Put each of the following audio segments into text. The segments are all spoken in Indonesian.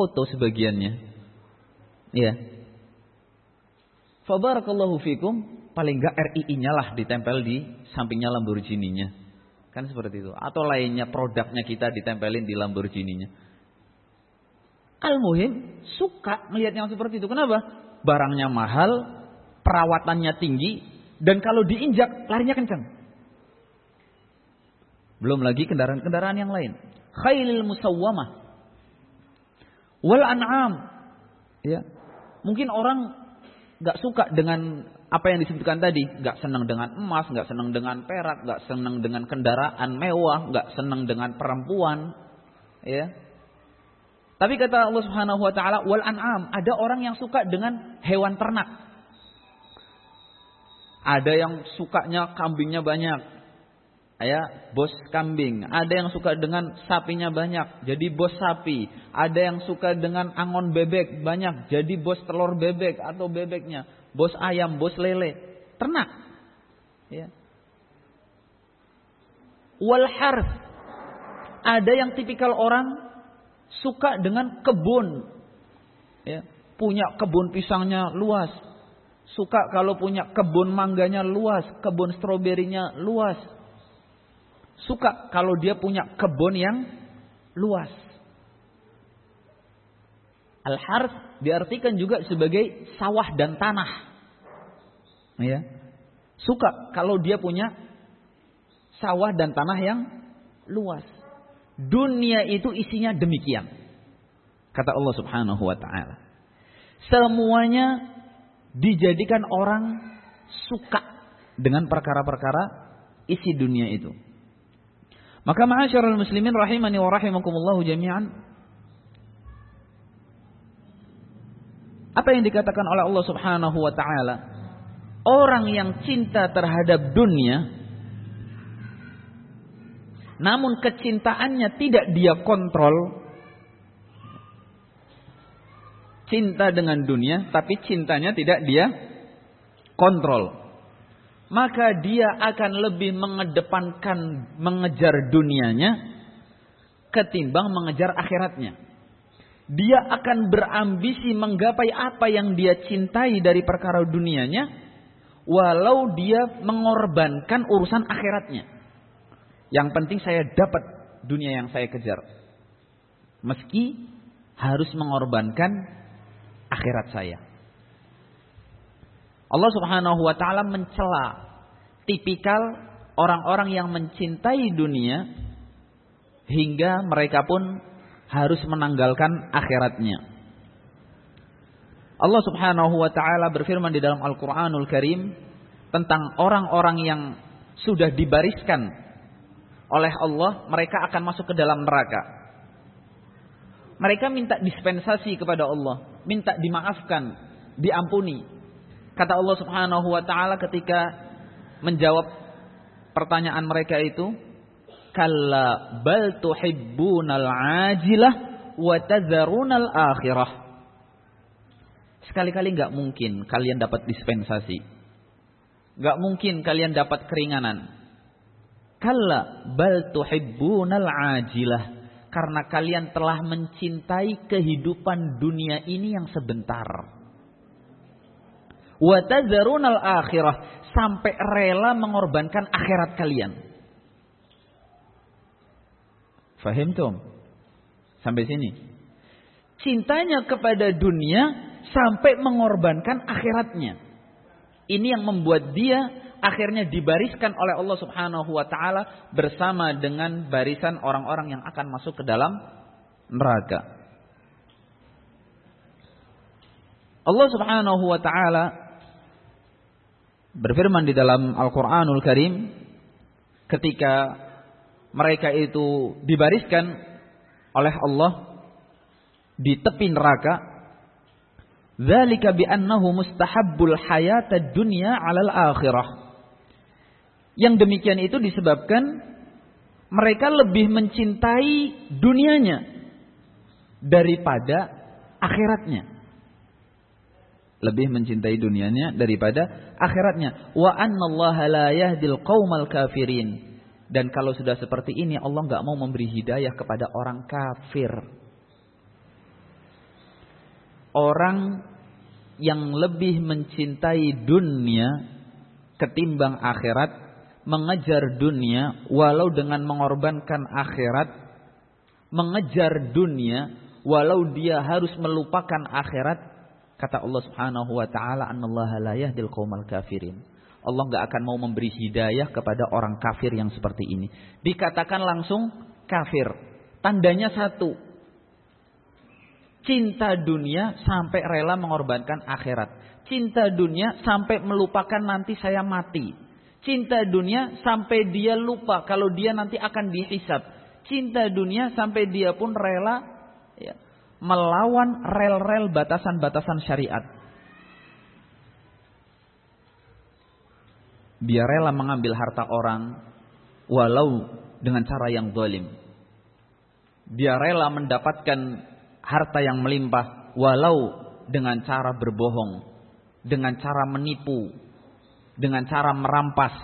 foto sebagiannya. Iya. Fabarakallahu fikum, paling enggak RII-nya lah ditempel di sampingnya Lamborghini-nya. Kan seperti itu. Atau lainnya produknya kita ditempelin di Lamborghini-nya. Al-Muhim suka melihat yang seperti itu. Kenapa? Barangnya mahal, perawatannya tinggi, dan kalau diinjak larinya kencang. Belum lagi kendaraan-kendaraan yang lain. Khailil musawwamah. Wal an'am. Ya. Mungkin orang gak suka dengan apa yang disebutkan tadi, nggak senang dengan emas, nggak senang dengan perak, nggak senang dengan kendaraan mewah, nggak senang dengan perempuan, ya. Tapi kata Allah Subhanahu wa taala wal an'am, ada orang yang suka dengan hewan ternak. Ada yang sukanya kambingnya banyak. Ya, bos kambing. Ada yang suka dengan sapinya banyak, jadi bos sapi. Ada yang suka dengan angon bebek banyak, jadi bos telur bebek atau bebeknya bos ayam, bos lele, ternak. Ya. Wal harf. Ada yang tipikal orang suka dengan kebun. Ya. Punya kebun pisangnya luas. Suka kalau punya kebun mangganya luas, kebun stroberinya luas. Suka kalau dia punya kebun yang luas. Al-harf diartikan juga sebagai sawah dan tanah. Ya. Suka kalau dia punya sawah dan tanah yang luas. Dunia itu isinya demikian. Kata Allah Subhanahu wa taala. Semuanya dijadikan orang suka dengan perkara-perkara isi dunia itu. Maka ma'asyiral muslimin rahimani wa rahimakumullah jami'an. Apa yang dikatakan oleh Allah Subhanahu wa taala? Orang yang cinta terhadap dunia namun kecintaannya tidak dia kontrol. Cinta dengan dunia tapi cintanya tidak dia kontrol maka dia akan lebih mengedepankan mengejar dunianya ketimbang mengejar akhiratnya dia akan berambisi menggapai apa yang dia cintai dari perkara dunianya, walau dia mengorbankan urusan akhiratnya. Yang penting saya dapat dunia yang saya kejar. Meski harus mengorbankan akhirat saya. Allah Subhanahu wa taala mencela tipikal orang-orang yang mencintai dunia hingga mereka pun harus menanggalkan akhiratnya. Allah Subhanahu wa taala berfirman di dalam Al-Qur'anul Karim tentang orang-orang yang sudah dibariskan oleh Allah, mereka akan masuk ke dalam neraka. Mereka minta dispensasi kepada Allah, minta dimaafkan, diampuni. Kata Allah Subhanahu wa taala ketika menjawab pertanyaan mereka itu, Kalla bal tuhibbunal ajilah wa tadharunal akhirah. Sekali-kali nggak mungkin kalian dapat dispensasi. Nggak mungkin kalian dapat keringanan. Kalla bal tuhibbunal ajilah. Karena kalian telah mencintai kehidupan dunia ini yang sebentar. Wa tadharunal akhirah. Sampai rela mengorbankan akhirat kalian. Fahim tuh? Sampai sini. Cintanya kepada dunia sampai mengorbankan akhiratnya. Ini yang membuat dia akhirnya dibariskan oleh Allah Subhanahu wa taala bersama dengan barisan orang-orang yang akan masuk ke dalam neraka. Allah Subhanahu wa taala berfirman di dalam Al-Qur'anul Karim ketika mereka itu dibariskan oleh Allah di tepi neraka dunya 'alal akhirah. Yang demikian itu disebabkan mereka lebih mencintai dunianya daripada akhiratnya lebih mencintai dunianya daripada akhiratnya wa annallaha la yahdil qaumal kafirin dan kalau sudah seperti ini Allah nggak mau memberi hidayah kepada orang kafir. orang yang lebih mencintai dunia ketimbang akhirat, mengejar dunia walau dengan mengorbankan akhirat, mengejar dunia walau dia harus melupakan akhirat, kata Allah Subhanahu wa taala, "Annallaha la yahdil qaumal kafirin." Allah nggak akan mau memberi hidayah kepada orang kafir yang seperti ini. Dikatakan langsung kafir. Tandanya satu. Cinta dunia sampai rela mengorbankan akhirat. Cinta dunia sampai melupakan nanti saya mati. Cinta dunia sampai dia lupa kalau dia nanti akan dihisap. Cinta dunia sampai dia pun rela ya, melawan rel-rel batasan-batasan syariat. Dia rela mengambil harta orang walau dengan cara yang zalim. Dia rela mendapatkan harta yang melimpah walau dengan cara berbohong, dengan cara menipu, dengan cara merampas,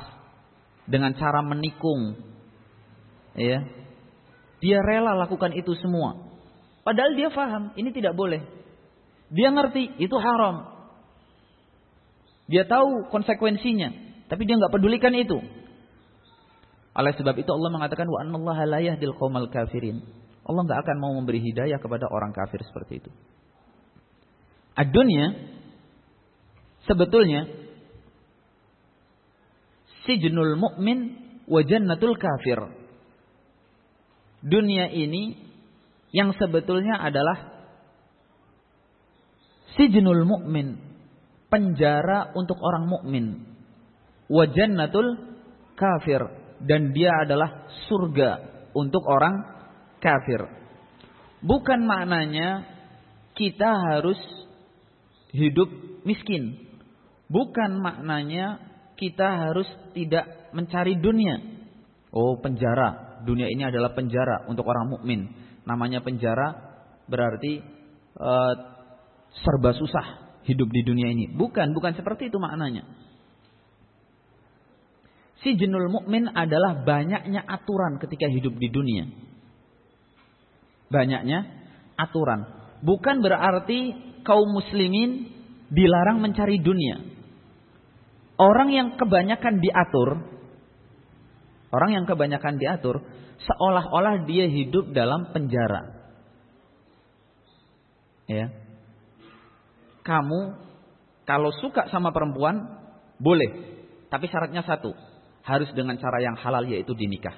dengan cara menikung. Ya. Dia rela lakukan itu semua. Padahal dia faham ini tidak boleh. Dia ngerti itu haram. Dia tahu konsekuensinya. Tapi dia nggak pedulikan itu. Oleh sebab itu Allah mengatakan wa anallaha la yahdil kafirin. Allah nggak akan mau memberi hidayah kepada orang kafir seperti itu. Adunya sebetulnya sijnul mu'min wa jannatul kafir. Dunia ini yang sebetulnya adalah sijnul mu'min, penjara untuk orang mukmin wajannatul kafir dan dia adalah surga untuk orang kafir. Bukan maknanya kita harus hidup miskin. Bukan maknanya kita harus tidak mencari dunia. Oh, penjara. Dunia ini adalah penjara untuk orang mukmin. Namanya penjara berarti uh, serba susah hidup di dunia ini. Bukan, bukan seperti itu maknanya. Si jenul mukmin adalah banyaknya aturan ketika hidup di dunia. Banyaknya aturan. Bukan berarti kaum muslimin dilarang mencari dunia. Orang yang kebanyakan diatur, orang yang kebanyakan diatur, seolah-olah dia hidup dalam penjara. Ya. Kamu kalau suka sama perempuan boleh, tapi syaratnya satu, harus dengan cara yang halal yaitu dinikah.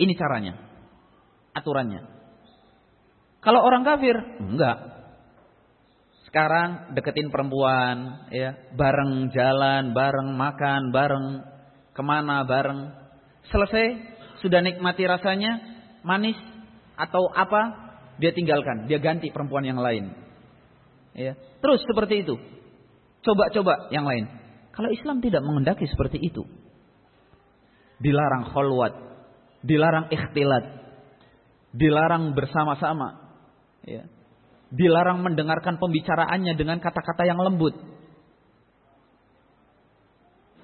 Ini caranya. Aturannya. Kalau orang kafir, enggak. Sekarang deketin perempuan, ya, bareng jalan, bareng makan, bareng ke mana, bareng. Selesai, sudah nikmati rasanya, manis atau apa, dia tinggalkan, dia ganti perempuan yang lain. Ya, terus seperti itu. Coba-coba yang lain. Kalau Islam tidak mengendaki seperti itu. Dilarang kholwat, dilarang ikhtilat, dilarang bersama-sama. Ya. Dilarang mendengarkan pembicaraannya dengan kata-kata yang lembut.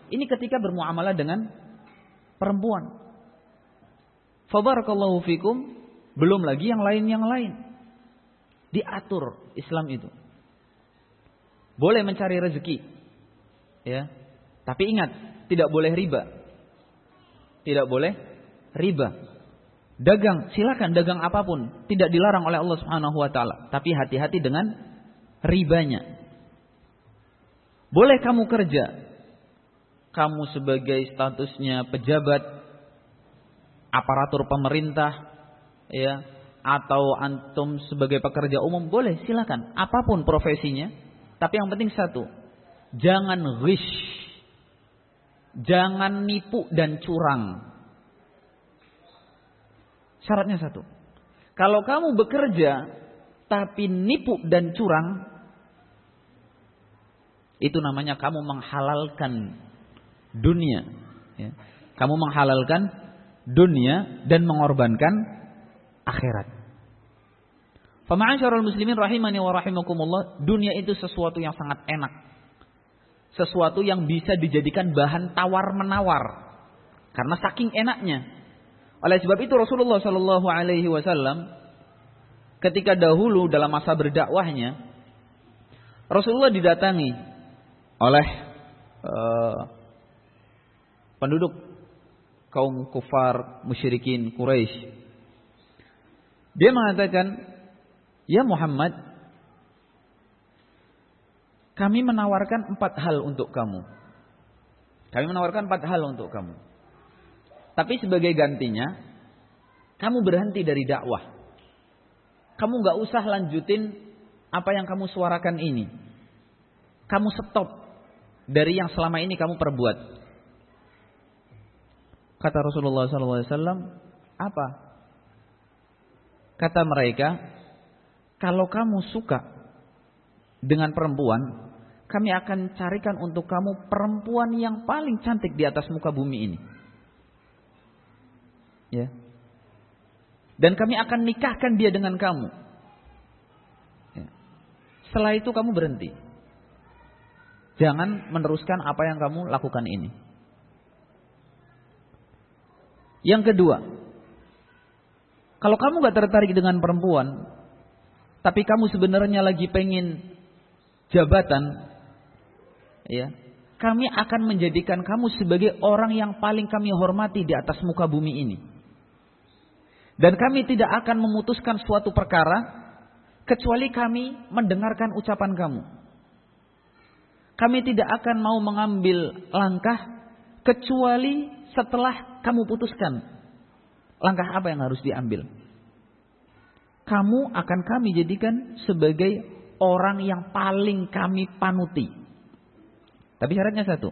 Ini ketika bermuamalah dengan perempuan. Fabarakallahu fikum. Belum lagi yang lain-yang lain. Diatur Islam itu. Boleh mencari rezeki. Ya. Tapi ingat, tidak boleh riba. Tidak boleh riba. Dagang, silakan dagang apa pun, tidak dilarang oleh Allah Subhanahu wa taala, tapi hati-hati dengan ribanya. Boleh kamu kerja, kamu sebagai statusnya pejabat aparatur pemerintah ya atau antum sebagai pekerja umum boleh silakan apa pun profesinya tapi yang penting satu Jangan wish. Jangan nipu dan curang. Syaratnya satu. Kalau kamu bekerja tapi nipu dan curang, itu namanya kamu menghalalkan dunia. Ya. Kamu menghalalkan dunia dan mengorbankan akhirat. Fama'asyarul muslimin rahimani wa rahimakumullah, dunia itu sesuatu yang sangat enak sesuatu yang bisa dijadikan bahan tawar-menawar karena saking enaknya. Oleh sebab itu Rasulullah Shallallahu alaihi wasallam ketika dahulu dalam masa berdakwahnya Rasulullah didatangi oleh uh, penduduk kaum kufar musyrikin Quraisy. Dia mengatakan, "Ya Muhammad, kami menawarkan empat hal untuk kamu. Kami menawarkan empat hal untuk kamu. Tapi sebagai gantinya, kamu berhenti dari dakwah. Kamu nggak usah lanjutin apa yang kamu suarakan ini. Kamu stop dari yang selama ini kamu perbuat. Kata Rasulullah SAW, apa? Kata mereka, kalau kamu suka dengan perempuan, kami akan carikan untuk kamu perempuan yang paling cantik di atas muka bumi ini. Ya. Dan kami akan nikahkan dia dengan kamu. Ya. Setelah itu kamu berhenti. Jangan meneruskan apa yang kamu lakukan ini. Yang kedua, kalau kamu gak tertarik dengan perempuan, tapi kamu sebenarnya lagi pengen jabatan, ya, kami akan menjadikan kamu sebagai orang yang paling kami hormati di atas muka bumi ini. Dan kami tidak akan memutuskan suatu perkara kecuali kami mendengarkan ucapan kamu. Kami tidak akan mau mengambil langkah kecuali setelah kamu putuskan langkah apa yang harus diambil. Kamu akan kami jadikan sebagai orang yang paling kami panuti. Tapi syaratnya satu.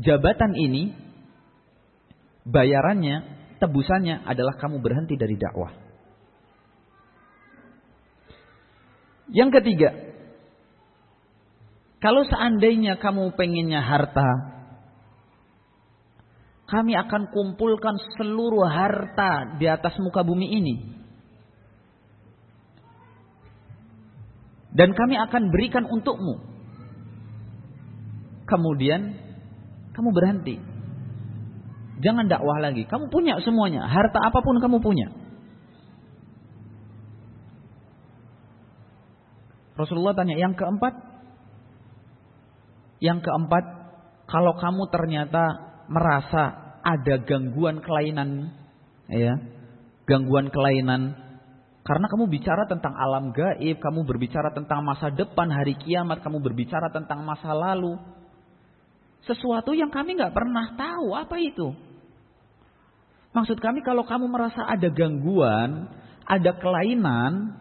Jabatan ini bayarannya tebusannya adalah kamu berhenti dari dakwah. Yang ketiga, kalau seandainya kamu pengennya harta, kami akan kumpulkan seluruh harta di atas muka bumi ini. Dan kami akan berikan untukmu. Kemudian kamu berhenti Jangan dakwah lagi. Kamu punya semuanya. Harta apa pun kamu punya. Rasulullah tanya, yang keempat? Yang keempat, kalau kamu ternyata merasa ada gangguan kelainan, ya, gangguan kelainan, karena kamu bicara tentang alam gaib, kamu berbicara tentang masa depan, hari kiamat, kamu berbicara tentang masa lalu, sesuatu yang kami nggak pernah tahu apa itu. Maksud kami kalau kamu merasa ada gangguan, ada kelainan,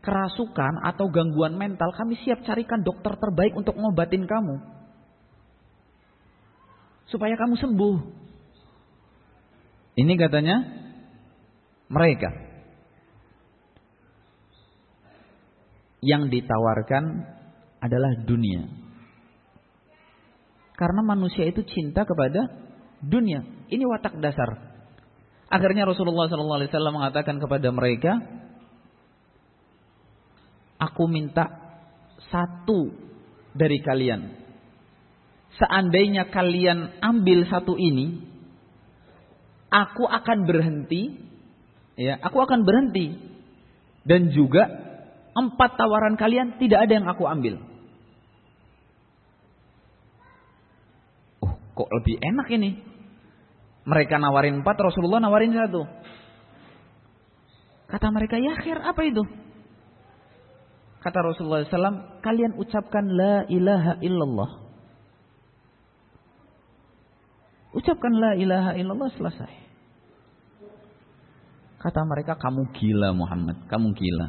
kerasukan atau gangguan mental, kami siap carikan dokter terbaik untuk ngobatin kamu. Supaya kamu sembuh. Ini katanya mereka yang ditawarkan adalah dunia. Karena manusia itu cinta kepada dunia. Ini watak dasar Akhirnya Rasulullah SAW mengatakan kepada mereka, Aku minta satu dari kalian. Seandainya kalian ambil satu ini, aku akan berhenti. Ya, aku akan berhenti. Dan juga empat tawaran kalian tidak ada yang aku ambil. Oh, kok lebih enak ini? Mereka nawarin empat, Rasulullah nawarin satu. Kata mereka, ya akhir apa itu? Kata Rasulullah SAW, kalian ucapkan la ilaha illallah. Ucapkan la ilaha illallah selesai. Kata mereka, kamu gila Muhammad, kamu gila.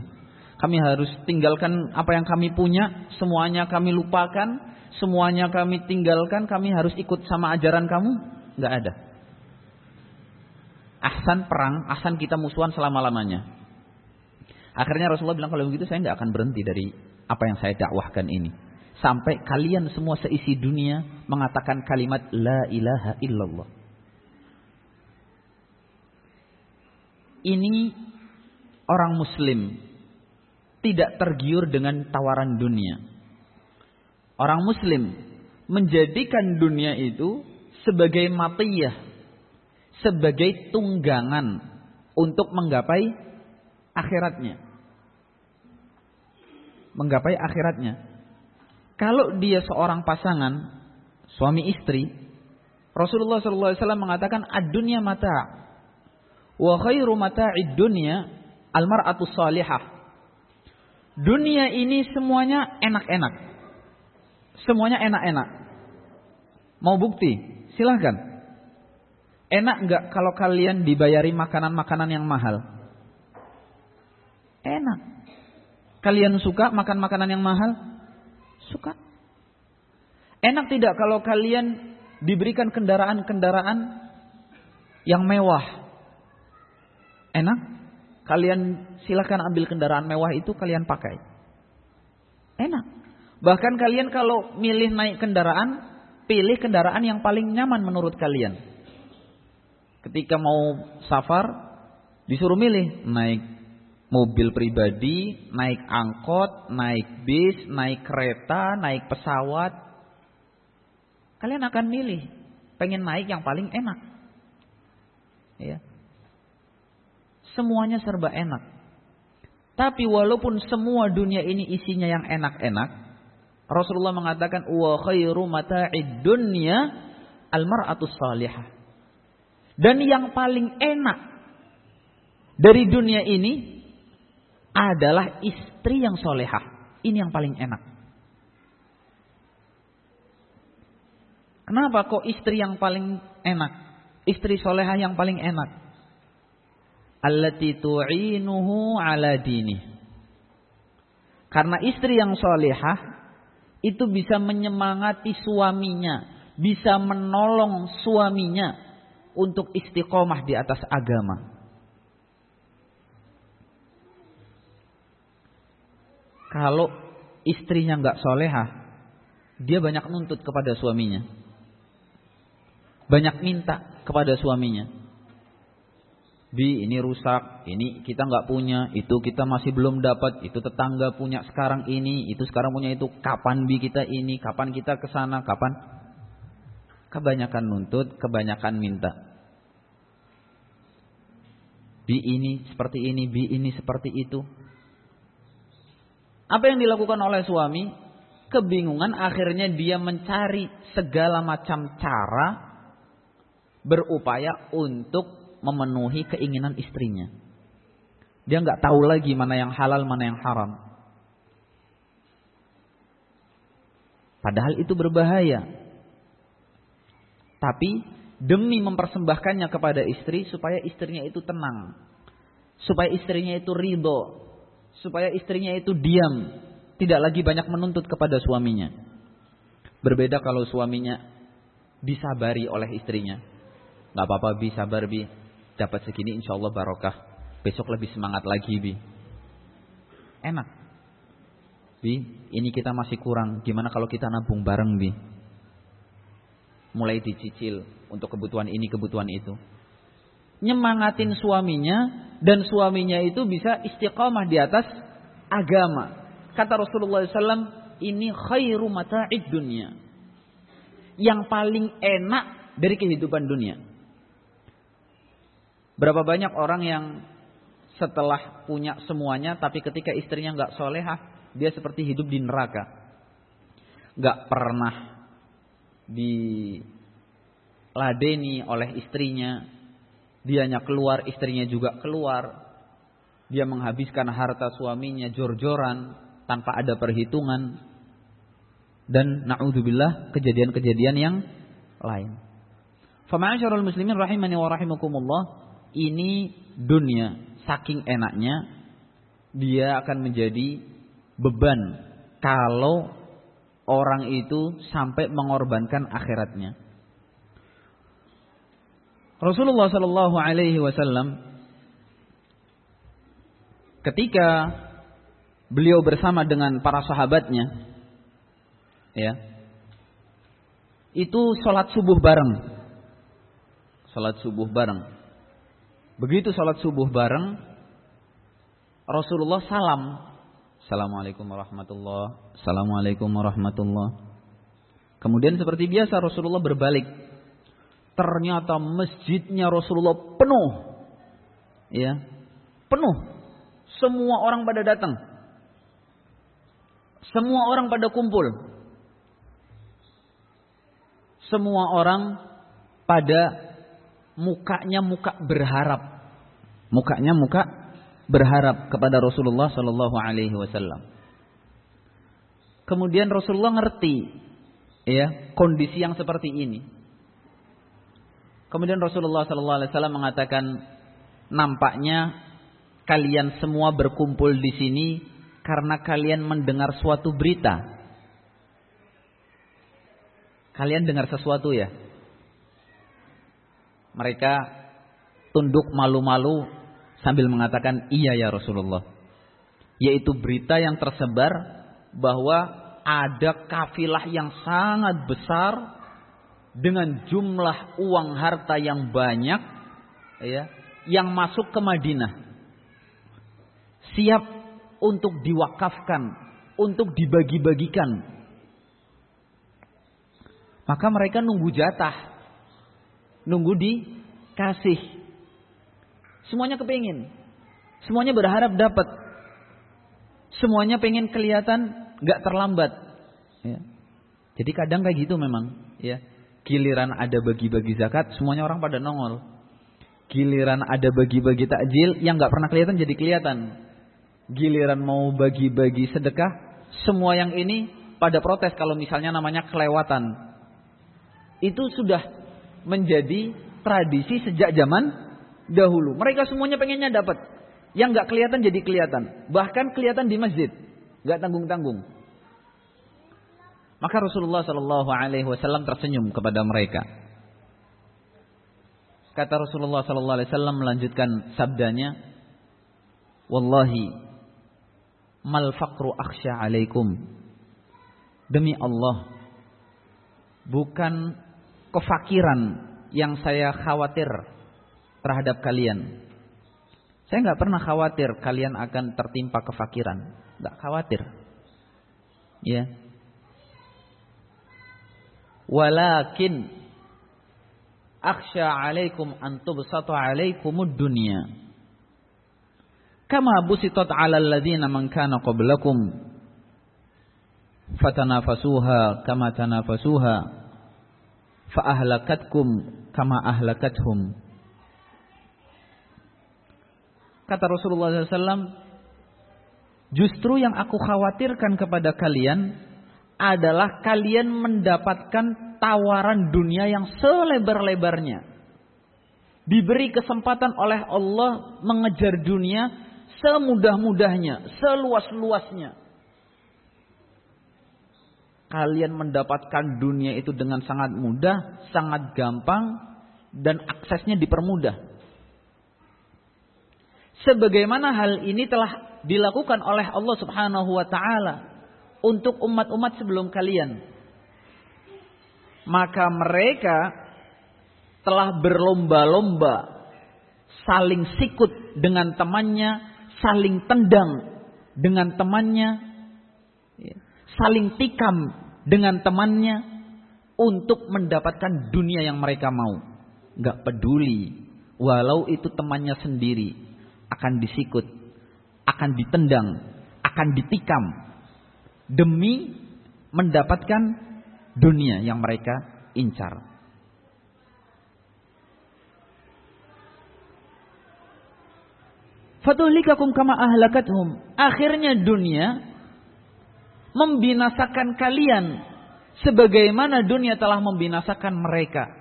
Kami harus tinggalkan apa yang kami punya, semuanya kami lupakan, semuanya kami tinggalkan, kami harus ikut sama ajaran kamu. Gak ada ahsan perang, ahsan kita musuhan selama-lamanya. Akhirnya Rasulullah bilang kalau begitu saya nggak akan berhenti dari apa yang saya dakwahkan ini. Sampai kalian semua seisi dunia mengatakan kalimat la ilaha illallah. Ini orang muslim tidak tergiur dengan tawaran dunia. Orang muslim menjadikan dunia itu sebagai matiyah, sebagai tunggangan untuk menggapai akhiratnya. Menggapai akhiratnya. Kalau dia seorang pasangan, suami istri, Rasulullah SAW mengatakan ad-dunya mata. Wa khairu mata'id dunya al-mar'atu salihah. Dunia ini semuanya enak-enak. Semuanya enak-enak. Mau bukti? Silahkan. Enak nggak kalau kalian dibayari makanan-makanan yang mahal? Enak. Kalian suka makan makanan yang mahal? Suka. Enak tidak kalau kalian diberikan kendaraan-kendaraan yang mewah? Enak? Kalian silakan ambil kendaraan mewah itu kalian pakai. Enak. Bahkan kalian kalau milih naik kendaraan, pilih kendaraan yang paling nyaman menurut kalian ketika mau safar disuruh milih naik mobil pribadi, naik angkot, naik bis, naik kereta, naik pesawat. Kalian akan milih pengen naik yang paling enak. Ya. Semuanya serba enak. Tapi walaupun semua dunia ini isinya yang enak-enak, Rasulullah mengatakan wa khairu mata'id dunya al-mar'atus salihah. Dan yang paling enak dari dunia ini adalah istri yang solehah. Ini yang paling enak. Kenapa kok istri yang paling enak? Istri solehah yang paling enak. Allati tu'inuhu ala dini. Karena istri yang solehah itu bisa menyemangati suaminya, bisa menolong suaminya, untuk istiqomah di atas agama. Kalau istrinya nggak solehah, dia banyak nuntut kepada suaminya, banyak minta kepada suaminya. Bi ini rusak, ini kita nggak punya, itu kita masih belum dapat, itu tetangga punya sekarang ini, itu sekarang punya itu. Kapan bi kita ini, kapan kita ke sana, kapan? Kebanyakan nuntut, kebanyakan minta. Bi ini seperti ini, bi ini seperti itu. Apa yang dilakukan oleh suami? Kebingungan akhirnya dia mencari segala macam cara berupaya untuk memenuhi keinginan istrinya. Dia nggak tahu lagi mana yang halal, mana yang haram. Padahal itu berbahaya. Tapi demi mempersembahkannya kepada istri supaya istrinya itu tenang. Supaya istrinya itu ridho. Supaya istrinya itu diam. Tidak lagi banyak menuntut kepada suaminya. Berbeda kalau suaminya disabari oleh istrinya. Gak apa-apa bi, sabar bi. Dapat segini insya Allah barokah. Besok lebih semangat lagi bi. Enak. Bi, ini kita masih kurang. Gimana kalau kita nabung bareng bi? mulai dicicil untuk kebutuhan ini, kebutuhan itu. Nyemangatin suaminya dan suaminya itu bisa istiqamah di atas agama. Kata Rasulullah SAW, ini khairu mata'id dunia. Yang paling enak dari kehidupan dunia. Berapa banyak orang yang setelah punya semuanya, tapi ketika istrinya nggak solehah, dia seperti hidup di neraka. Nggak pernah diladeni oleh istrinya, dianya keluar, istrinya juga keluar. Dia menghabiskan harta suaminya jor-joran tanpa ada perhitungan. Dan na'udzubillah kejadian-kejadian yang lain. Fama'asyarul muslimin rahimani wa rahimakumullah. Ini dunia saking enaknya dia akan menjadi beban kalau orang itu sampai mengorbankan akhiratnya. Rasulullah Shallallahu Alaihi Wasallam ketika beliau bersama dengan para sahabatnya, ya, itu sholat subuh bareng, sholat subuh bareng. Begitu sholat subuh bareng, Rasulullah salam Assalamualaikum warahmatullah. Assalamualaikum warahmatullah. Kemudian seperti biasa Rasulullah berbalik. Ternyata masjidnya Rasulullah penuh. Ya. Penuh. Semua orang pada datang. Semua orang pada kumpul. Semua orang pada mukanya muka berharap. Mukanya muka berharap kepada Rasulullah Shallallahu Alaihi Wasallam. Kemudian Rasulullah ngerti ya kondisi yang seperti ini. Kemudian Rasulullah Shallallahu Alaihi Wasallam mengatakan nampaknya kalian semua berkumpul di sini karena kalian mendengar suatu berita. Kalian dengar sesuatu ya? Mereka tunduk malu-malu sambil mengatakan iya ya Rasulullah. Yaitu berita yang tersebar bahwa ada kafilah yang sangat besar dengan jumlah uang harta yang banyak ya yang masuk ke Madinah siap untuk diwakafkan, untuk dibagi-bagikan. Maka mereka nunggu jatah, nunggu dikasih. Semuanya kepingin, semuanya berharap dapat, semuanya pengen kelihatan gak terlambat. Ya. Jadi kadang kayak gitu memang, ya. Giliran ada bagi-bagi zakat, semuanya orang pada nongol. Giliran ada bagi-bagi takjil, yang gak pernah kelihatan jadi kelihatan giliran mau bagi-bagi sedekah, semua yang ini pada protes kalau misalnya namanya kelewatan. Itu sudah menjadi tradisi sejak zaman dahulu. Mereka semuanya pengennya dapat. Yang nggak kelihatan jadi kelihatan. Bahkan kelihatan di masjid, nggak tanggung-tanggung. Maka Rasulullah Shallallahu Alaihi Wasallam tersenyum kepada mereka. Kata Rasulullah Shallallahu Alaihi Wasallam melanjutkan sabdanya, Wallahi mal faqru akhsya alaikum. Demi Allah, bukan kefakiran yang saya khawatir terhadap kalian. Saya nggak pernah khawatir kalian akan tertimpa kefakiran, nggak khawatir. Ya. Walakin akhsya alaikum an tubsata alaikumud dunya. Kama busitat 'alal ladzina man kana qablakum fatanafasuha kama tanafasuha fa ahlakatkum kama ahlakathum. Kata Rasulullah SAW justru yang aku khawatirkan kepada kalian adalah kalian mendapatkan tawaran dunia yang selebar-lebarnya diberi kesempatan oleh Allah mengejar dunia semudah-mudahnya, seluas-luasnya. Kalian mendapatkan dunia itu dengan sangat mudah, sangat gampang, dan aksesnya dipermudah. Sebagaimana hal ini telah dilakukan oleh Allah Subhanahu wa taala untuk umat-umat sebelum kalian. Maka mereka telah berlomba-lomba saling sikut dengan temannya saling tendang dengan temannya, ya, saling tikam dengan temannya untuk mendapatkan dunia yang mereka mau. Gak peduli, walau itu temannya sendiri akan disikut, akan ditendang, akan ditikam demi mendapatkan dunia yang mereka incar. Fatuhlikakum kama ahlakathum. Akhirnya dunia membinasakan kalian sebagaimana dunia telah membinasakan mereka.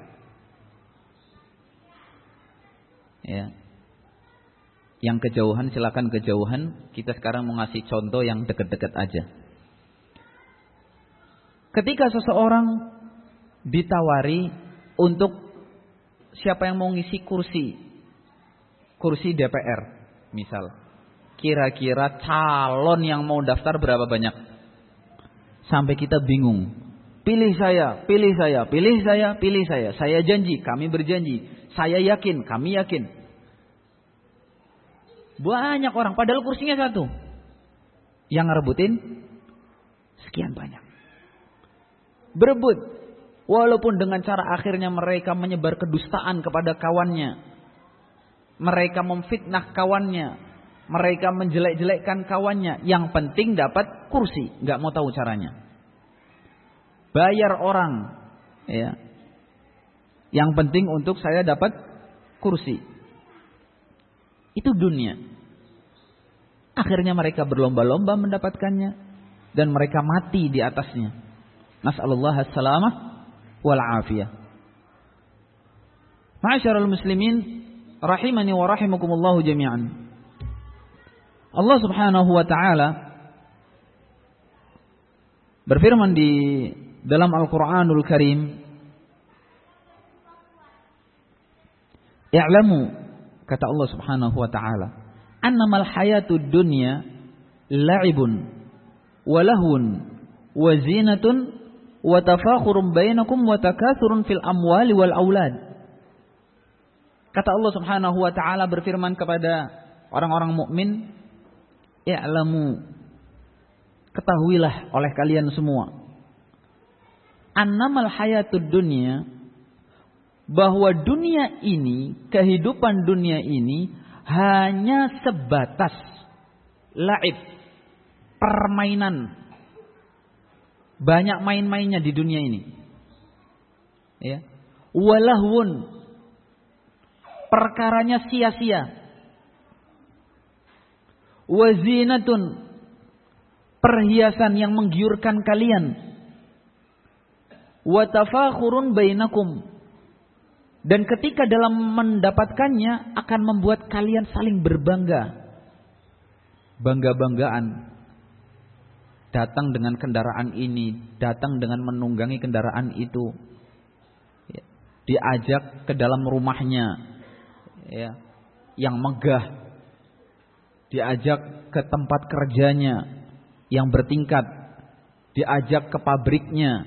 Ya. Yang kejauhan silakan kejauhan. Kita sekarang mau ngasih contoh yang dekat-dekat aja. Ketika seseorang ditawari untuk siapa yang mau ngisi kursi kursi DPR Misal, kira-kira calon yang mau daftar berapa banyak? Sampai kita bingung. Pilih saya, pilih saya, pilih saya, pilih saya. Saya janji, kami berjanji. Saya yakin, kami yakin. Banyak orang, padahal kursinya satu. Yang ngerebutin sekian banyak. Berebut. Walaupun dengan cara akhirnya mereka menyebar kedustaan kepada kawannya mereka memfitnah kawannya, mereka menjelek-jelekkan kawannya. Yang penting dapat kursi, nggak mau tahu caranya. Bayar orang, ya. Yang penting untuk saya dapat kursi. Itu dunia. Akhirnya mereka berlomba-lomba mendapatkannya dan mereka mati di atasnya. Nasallallahu as-salamah wal afiyah. Ma'asyiral muslimin rahimani wa rahimakumullah jami'an. Allah Subhanahu wa taala berfirman di dalam Al-Qur'anul Karim I'lamu kata Allah Subhanahu wa taala annamal hayatud dunya la'ibun wa lahun wa zinatun wa tafakhurun bainakum wa takathurun fil amwali wal aulad Kata Allah Subhanahu wa taala berfirman kepada orang-orang mukmin, "I'lamu ketahuilah oleh kalian semua annamal hayatud dunya bahwa dunia ini, kehidupan dunia ini hanya sebatas laib, permainan. Banyak main-mainnya di dunia ini. Ya. Walahun perkaranya sia-sia. Wazinatun perhiasan yang menggiurkan kalian. Watafakhurun bainakum dan ketika dalam mendapatkannya akan membuat kalian saling berbangga. Bangga-banggaan. Datang dengan kendaraan ini, datang dengan menunggangi kendaraan itu. Ya. Diajak ke dalam rumahnya, ya, yang megah. Diajak ke tempat kerjanya yang bertingkat. Diajak ke pabriknya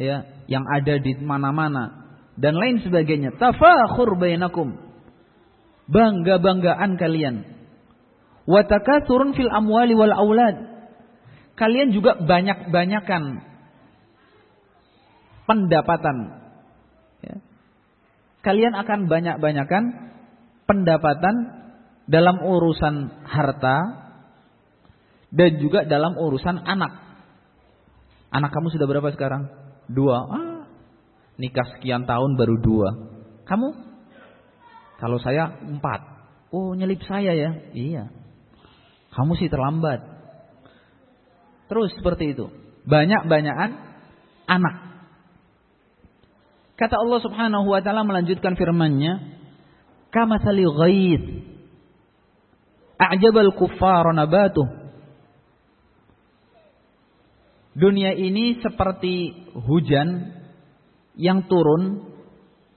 ya yang ada di mana-mana dan lain sebagainya. Tafakhur bainakum. Bangga-banggaan kalian. Wa takatsurun fil amwali wal aulad kalian juga banyak-banyakan pendapatan ya. kalian akan banyak-banyakan pendapatan dalam urusan harta dan juga dalam urusan anak. Anak kamu sudah berapa sekarang? Dua. Ah, nikah sekian tahun baru dua. Kamu? Kalau saya empat. Oh nyelip saya ya? Iya. Kamu sih terlambat. Terus seperti itu. Banyak-banyakan anak. Kata Allah Subhanahu wa taala melanjutkan firman-Nya, kamathali ghaith a'jabal kuffar nabatuh dunia ini seperti hujan yang turun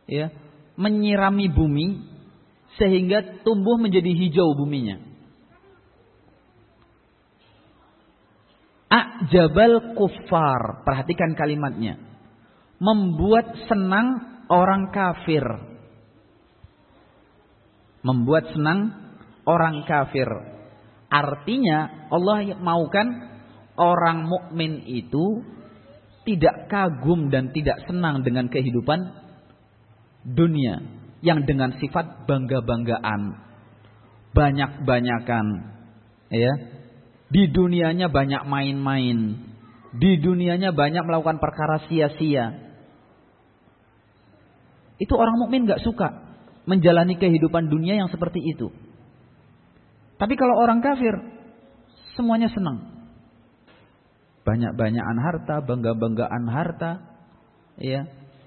ya menyirami bumi sehingga tumbuh menjadi hijau buminya A'jabal kuffar perhatikan kalimatnya membuat senang orang kafir membuat senang orang kafir. Artinya Allah maukan orang mukmin itu tidak kagum dan tidak senang dengan kehidupan dunia yang dengan sifat bangga-banggaan, banyak-banyakan, ya. Di dunianya banyak main-main, di dunianya banyak melakukan perkara sia-sia. Itu orang mukmin nggak suka menjalani kehidupan dunia yang seperti itu. Tapi kalau orang kafir, semuanya senang. Banyak-banyakan harta, bangga-banggaan harta, ya.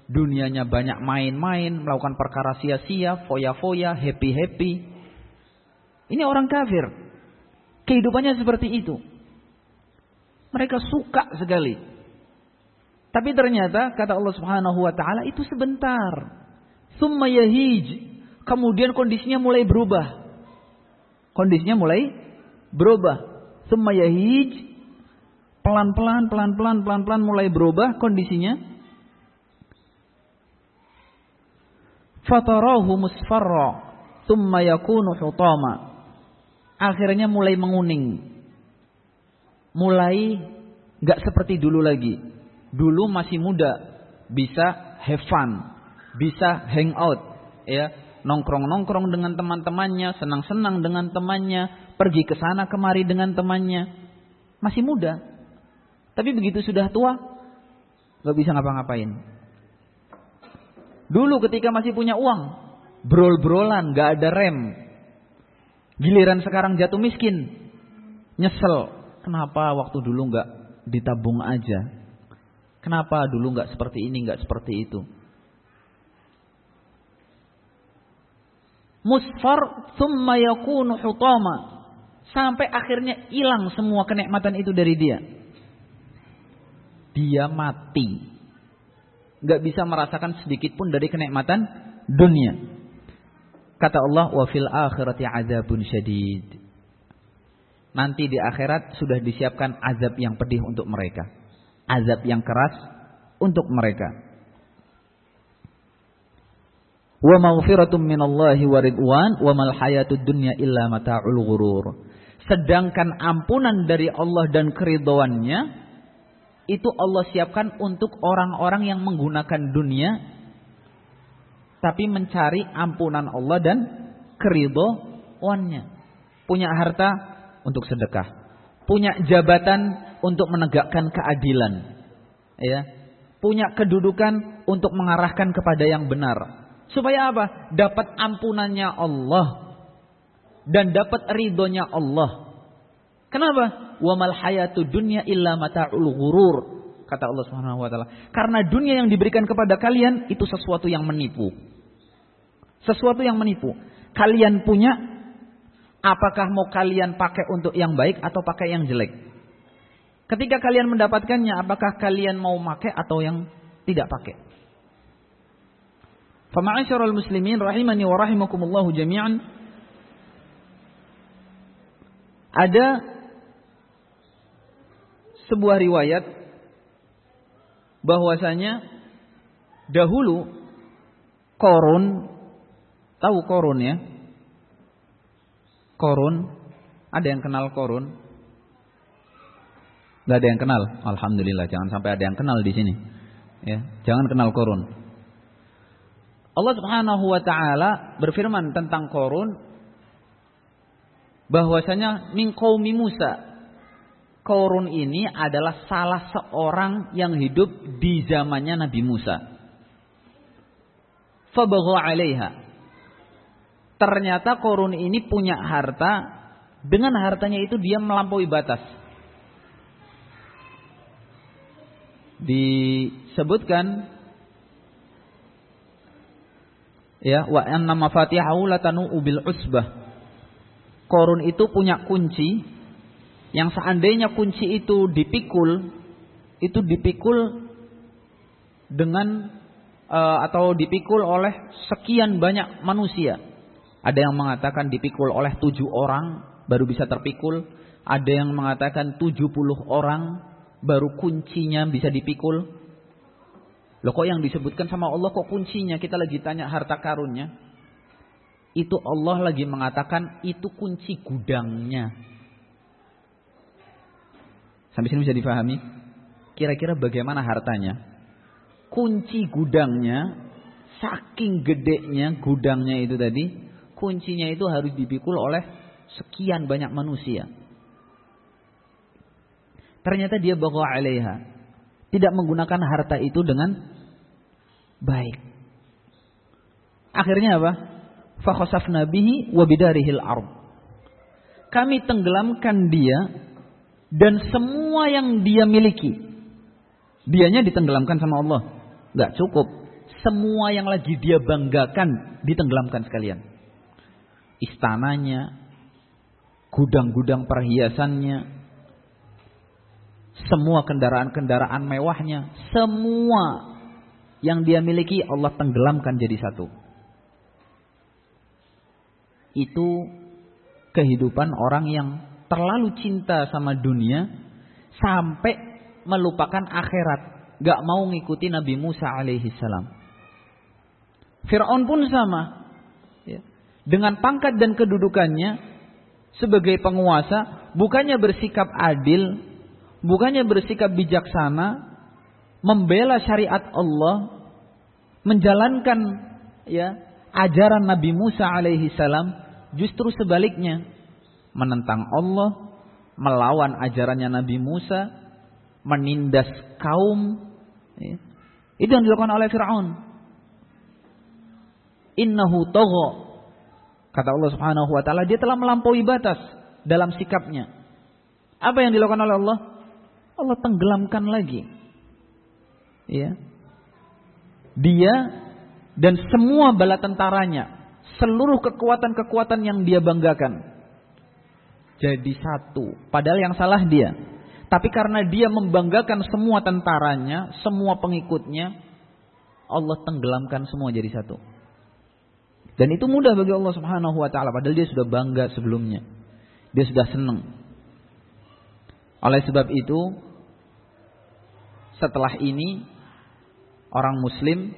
Dunianya banyak main-main, melakukan perkara sia-sia, foya-foya, happy-happy. Ini orang kafir. Kehidupannya seperti itu. Mereka suka sekali. Tapi ternyata kata Allah Subhanahu wa taala itu sebentar. Summa yahij. Kemudian kondisinya mulai berubah. Kondisinya mulai berubah. Summa yahij. Pelan-pelan, pelan-pelan, pelan-pelan mulai berubah kondisinya. Fatarahu musfarra. Summa yakunu hutama. Akhirnya mulai menguning. Mulai gak seperti dulu lagi. Dulu masih muda. Bisa have fun bisa hangout ya nongkrong-nongkrong dengan teman-temannya senang-senang dengan temannya pergi ke sana kemari dengan temannya. Masih muda. Tapi begitu sudah tua, nggak bisa ngapa-ngapain. Dulu ketika masih punya uang, brol-brolan, nggak ada rem. Giliran sekarang jatuh miskin, nyesel. Kenapa waktu dulu nggak ditabung aja? Kenapa dulu nggak seperti ini, nggak seperti itu? Musfar thumma yakunu hutama. Sampai akhirnya hilang semua kenikmatan itu dari dia. Dia mati. Nggak bisa merasakan sedikit pun dari kenikmatan dunia. Kata Allah, wa fil akhirati azabun syadid. Nanti di akhirat sudah disiapkan azab yang pedih untuk mereka. Azab yang keras untuk mereka wa maghfiratum minallahi wa ridwan wa mal hayatud dunya illa mata'ul ghurur. Sedangkan ampunan dari Allah dan keridhoannya itu Allah siapkan untuk orang-orang yang menggunakan dunia tapi mencari ampunan Allah dan keridhoannya. Punya harta untuk sedekah, punya jabatan untuk menegakkan keadilan. Ya. Punya kedudukan untuk mengarahkan kepada yang benar Supaya apa? Dapat ampunannya Allah. Dan dapat ridhonya Allah. Kenapa? Wa mal hayatu dunya illa mata'ul ghurur. Kata Allah Subhanahu wa taala. Karena dunia yang diberikan kepada kalian itu sesuatu yang menipu. Sesuatu yang menipu. Kalian punya apakah mau kalian pakai untuk yang baik atau pakai yang jelek? Ketika kalian mendapatkannya, apakah kalian mau pakai atau yang tidak pakai? Fama'asyiral muslimin rahimani wa rahimakumullahu jami'an. Ada sebuah riwayat bahwasanya dahulu Korun tahu Korun ya? Korun ada yang kenal Korun? Gak ada yang kenal. Alhamdulillah, jangan sampai ada yang kenal di sini. Ya, jangan kenal Korun. Allah Subhanahu wa taala berfirman tentang Korun bahwasanya min qaumi Musa. Korun ini adalah salah seorang yang hidup di zamannya Nabi Musa. Fabagha 'alaiha. Ternyata Korun ini punya harta, dengan hartanya itu dia melampaui batas. Disebutkan Ya, wa anna mafatihahu latanu ubil usbah. Korun itu punya kunci yang seandainya kunci itu dipikul, itu dipikul dengan uh, atau dipikul oleh sekian banyak manusia. Ada yang mengatakan dipikul oleh tujuh orang baru bisa terpikul. Ada yang mengatakan tujuh puluh orang baru kuncinya bisa dipikul. Loh kok yang disebutkan sama Allah kok kuncinya? Kita lagi tanya harta karunnya. Itu Allah lagi mengatakan itu kunci gudangnya. Sampai sini bisa difahami? Kira-kira bagaimana hartanya? Kunci gudangnya, saking gedenya gudangnya itu tadi, kuncinya itu harus dipikul oleh sekian banyak manusia. Ternyata dia bawa alaiha. Tidak menggunakan harta itu dengan baik. Akhirnya apa? Fakhosafna bihi wa bidarihil ard. Kami tenggelamkan dia dan semua yang dia miliki. Dianya ditenggelamkan sama Allah. Gak cukup. Semua yang lagi dia banggakan ditenggelamkan sekalian. Istananya, gudang-gudang perhiasannya, semua kendaraan-kendaraan mewahnya, semua yang dia miliki Allah tenggelamkan jadi satu. Itu kehidupan orang yang terlalu cinta sama dunia sampai melupakan akhirat, gak mau ngikuti Nabi Musa alaihi salam. Fir'aun pun sama. Ya. Dengan pangkat dan kedudukannya sebagai penguasa, bukannya bersikap adil, bukannya bersikap bijaksana, membela syariat Allah, menjalankan ya ajaran Nabi Musa alaihi salam, justru sebaliknya menentang Allah, melawan ajarannya Nabi Musa, menindas kaum. Ya. Itu yang dilakukan oleh Fir'aun. Innahu togho. Kata Allah subhanahu wa ta'ala, dia telah melampaui batas dalam sikapnya. Apa yang dilakukan oleh Allah? Allah tenggelamkan lagi. Ya. Dia dan semua bala tentaranya, seluruh kekuatan-kekuatan yang dia banggakan jadi satu. Padahal yang salah dia. Tapi karena dia membanggakan semua tentaranya, semua pengikutnya, Allah tenggelamkan semua jadi satu. Dan itu mudah bagi Allah Subhanahu wa taala padahal dia sudah bangga sebelumnya. Dia sudah senang. Oleh sebab itu setelah ini orang muslim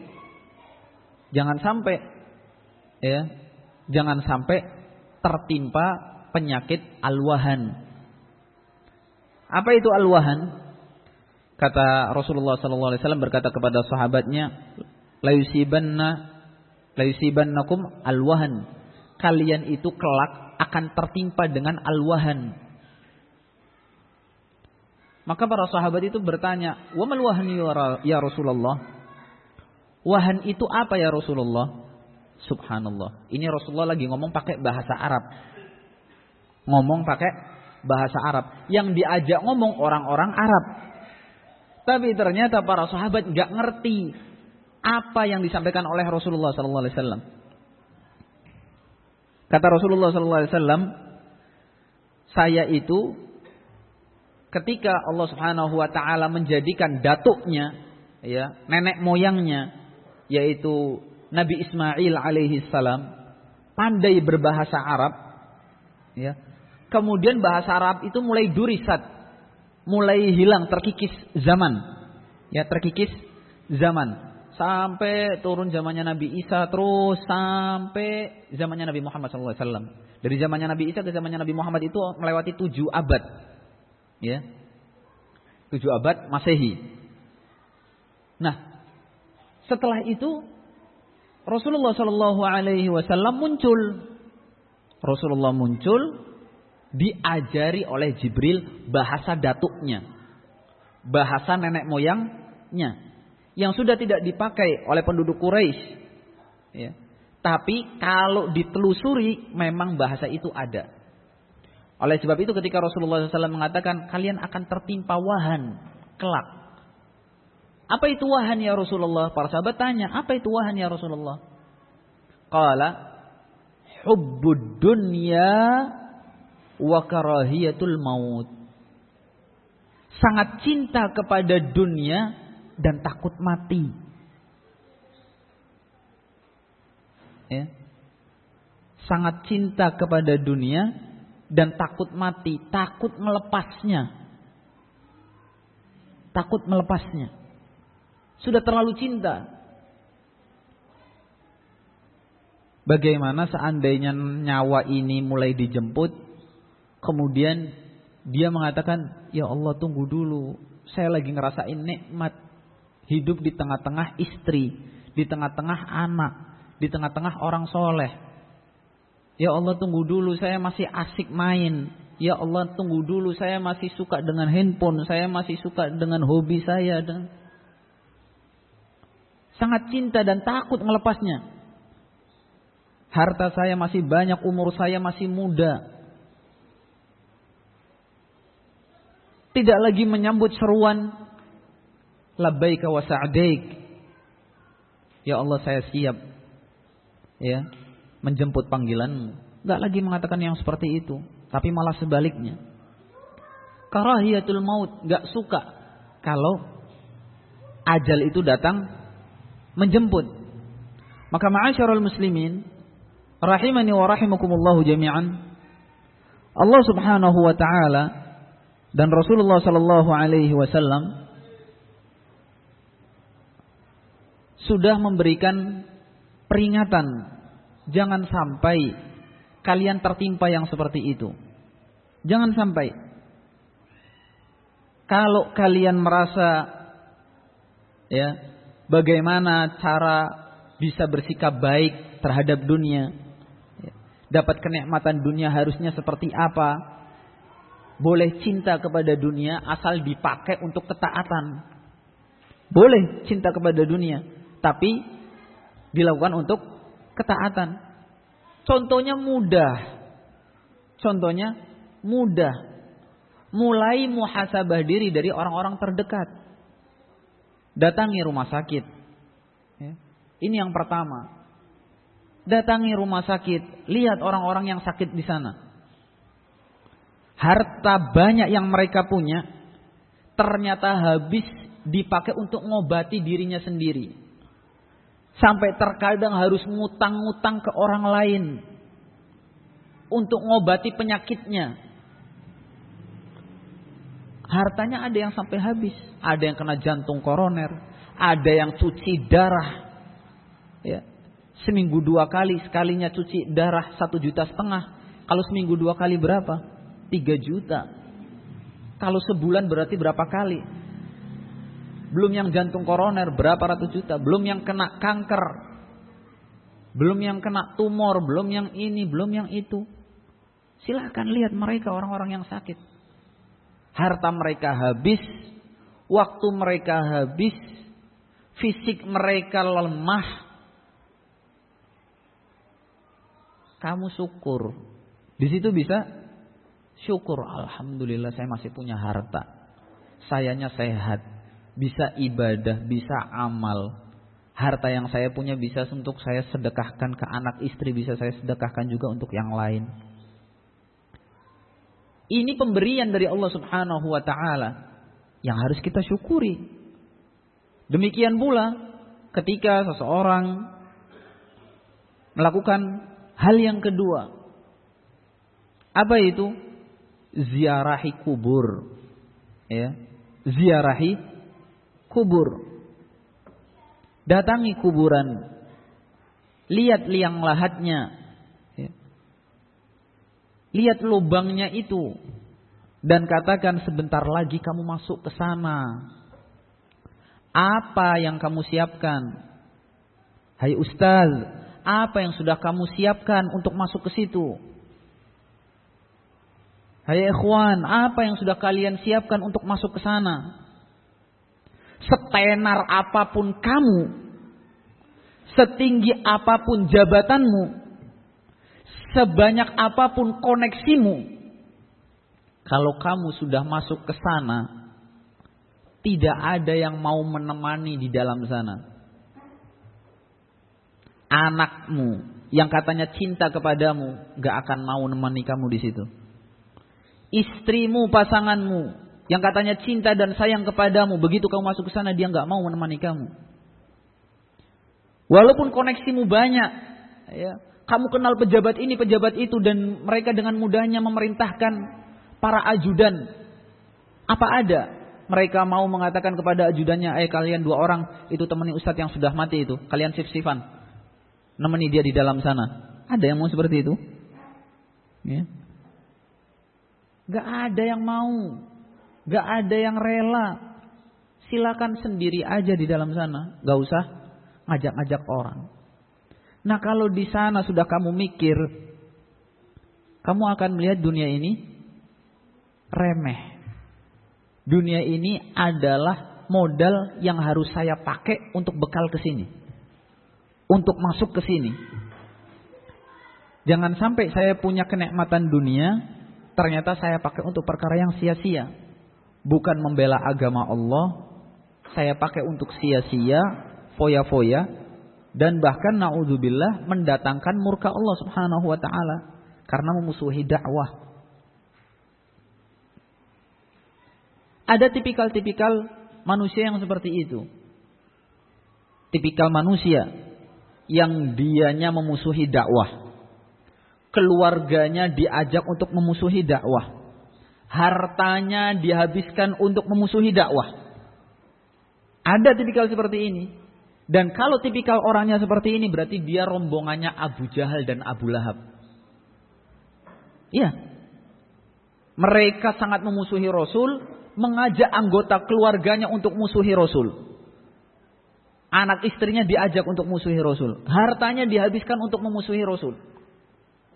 jangan sampai ya, jangan sampai tertimpa penyakit alwahan. Apa itu alwahan? Kata Rasulullah sallallahu alaihi wasallam berkata kepada sahabatnya, "La yusibanna la yusibannakum alwahan." Kalian itu kelak akan tertimpa dengan alwahan. Maka para sahabat itu bertanya, "Wa mal wahan ya, ya Rasulullah?" Wahan itu apa ya Rasulullah? Subhanallah. Ini Rasulullah lagi ngomong pakai bahasa Arab. Ngomong pakai bahasa Arab. Yang diajak ngomong orang-orang Arab. Tapi ternyata para sahabat nggak ngerti apa yang disampaikan oleh Rasulullah Sallallahu Alaihi Wasallam. Kata Rasulullah Sallallahu Alaihi Wasallam, saya itu ketika Allah Subhanahu Wa Taala menjadikan datuknya, ya nenek moyangnya, yaitu Nabi Ismail alaihi salam pandai berbahasa Arab ya kemudian bahasa Arab itu mulai durisat. Mulai hilang terkikis zaman. Ya terkikis zaman. Sampai turun zamannya Nabi Isa terus sampai zamannya Nabi Muhammad SAW dari zamannya Nabi Isa ke zamannya Nabi Muhammad itu melewati tujuh abad. Ya. Tujuh abad Masehi. Nah setelah itu Rasulullah Shallallahu Alaihi Wasallam muncul. Rasulullah muncul diajari oleh Jibril bahasa datuknya, bahasa nenek moyangnya, yang sudah tidak dipakai oleh penduduk Quraisy. Ya. Tapi kalau ditelusuri memang bahasa itu ada. Oleh sebab itu ketika Rasulullah SAW mengatakan kalian akan tertimpa wahan kelak. Apa itu wahan ya Rasulullah? Para sahabat tanya, apa itu wahan ya Rasulullah? Qala hubbud dunya wa karahiyatul maut. Sangat cinta kepada dunia dan takut mati. Ya. Sangat cinta kepada dunia dan takut mati, takut melepasnya. Takut melepasnya. Sudah terlalu cinta. Bagaimana seandainya nyawa ini mulai dijemput, kemudian dia mengatakan, "Ya Allah, tunggu dulu. Saya lagi ngerasain nikmat hidup di tengah-tengah istri, di tengah-tengah anak, di tengah-tengah orang soleh. Ya Allah, tunggu dulu. Saya masih asik main. Ya Allah, tunggu dulu. Saya masih suka dengan handphone. Saya masih suka dengan hobi saya." Dan sangat cinta dan takut melepasnya. Harta saya masih banyak, umur saya masih muda. Tidak lagi menyambut seruan labbaika wa sa'daik. Ya Allah saya siap ya menjemput panggilan. Enggak lagi mengatakan yang seperti itu, tapi malah sebaliknya. Karahiyatul maut, enggak suka kalau ajal itu datang menjemput. Maka ma'asyarul muslimin rahimani wa rahimakumullah jami'an Allah Subhanahu wa taala dan Rasulullah sallallahu alaihi wasallam sudah memberikan peringatan jangan sampai kalian tertimpa yang seperti itu. Jangan sampai kalau kalian merasa ya bagaimana cara bisa bersikap baik terhadap dunia. dapat kenikmatan dunia harusnya seperti apa. Boleh cinta kepada dunia asal dipakai untuk ketaatan. Boleh cinta kepada dunia, tapi dilakukan untuk ketaatan. Contohnya mudah. Contohnya mudah. Mulai muhasabah diri dari orang-orang terdekat. Datangi rumah sakit. Ya. Ini yang pertama. Datangi rumah sakit, lihat orang-orang yang sakit di sana. Harta banyak yang mereka punya ternyata habis dipakai untuk ngobati dirinya sendiri. Sampai terkadang harus ngutang-ngutang ke orang lain untuk ngobati penyakitnya. Hartanya ada yang sampai habis, ada yang kena jantung koroner, ada yang cuci darah. Ya, Seminggu dua kali, sekalinya cuci darah satu juta setengah. Kalau seminggu dua kali berapa? Tiga juta. Kalau sebulan berarti berapa kali? Belum yang jantung koroner berapa ratus juta. Belum yang kena kanker. Belum yang kena tumor. Belum yang ini, belum yang itu. Silahkan lihat mereka orang-orang yang sakit. Harta mereka habis. Waktu mereka habis. Fisik mereka lemah kamu syukur. Di situ bisa syukur. Alhamdulillah saya masih punya harta. Sayanya sehat. Bisa ibadah, bisa amal. Harta yang saya punya bisa untuk saya sedekahkan ke anak istri. Bisa saya sedekahkan juga untuk yang lain. Ini pemberian dari Allah subhanahu wa ta'ala. Yang harus kita syukuri. Demikian pula ketika seseorang melakukan Hal yang kedua, apa itu? Ziarahi kubur. Ya. Ziarahi kubur. Datangi kuburan. Lihat liang lahatnya. Ya. Lihat lubangnya itu. Dan katakan sebentar lagi kamu masuk ke sana. Apa yang kamu siapkan? Hai Ustaz, apa yang sudah kamu siapkan untuk masuk ke situ? Hai ikhwan, apa yang sudah kalian siapkan untuk masuk ke sana? Setenar apa pun kamu, setinggi apa pun jabatanmu, sebanyak apa pun koneksimu, kalau kamu sudah masuk ke sana, tidak ada yang mau menemani di dalam sana anakmu yang katanya cinta kepadamu gak akan mau menemani kamu di situ. Istrimu, pasanganmu yang katanya cinta dan sayang kepadamu, begitu kamu masuk ke sana dia gak mau menemani kamu. Walaupun koneksimu banyak, ya, kamu kenal pejabat ini, pejabat itu dan mereka dengan mudahnya memerintahkan para ajudan. Apa ada? Mereka mau mengatakan kepada ajudannya, eh kalian dua orang itu temani ustadz yang sudah mati itu, kalian sif-sifan nemeni dia di dalam sana. Ada yang mau seperti itu? Ya. Gak ada yang mau. Gak ada yang rela. Silakan sendiri aja di dalam sana. Gak usah ngajak-ngajak orang. Nah kalau di sana sudah kamu mikir. Kamu akan melihat dunia ini remeh. Dunia ini adalah modal yang harus saya pakai untuk bekal ke sini untuk masuk ke sini. Jangan sampai saya punya kenikmatan dunia, ternyata saya pakai untuk perkara yang sia-sia. Bukan membela agama Allah, saya pakai untuk sia-sia, foya-foya, dan bahkan naudzubillah mendatangkan murka Allah Subhanahu wa taala karena memusuhi dakwah. Ada tipikal-tipikal manusia yang seperti itu. Tipikal manusia yang dianya memusuhi dakwah. Keluarganya diajak untuk memusuhi dakwah. Hartanya dihabiskan untuk memusuhi dakwah. Ada tipikal seperti ini. Dan kalau tipikal orangnya seperti ini berarti dia rombongannya Abu Jahal dan Abu Lahab. Iya. Mereka sangat memusuhi Rasul, mengajak anggota keluarganya untuk musuhi Rasul. Anak istrinya diajak untuk musuhi Rasul. Hartanya dihabiskan untuk memusuhi Rasul.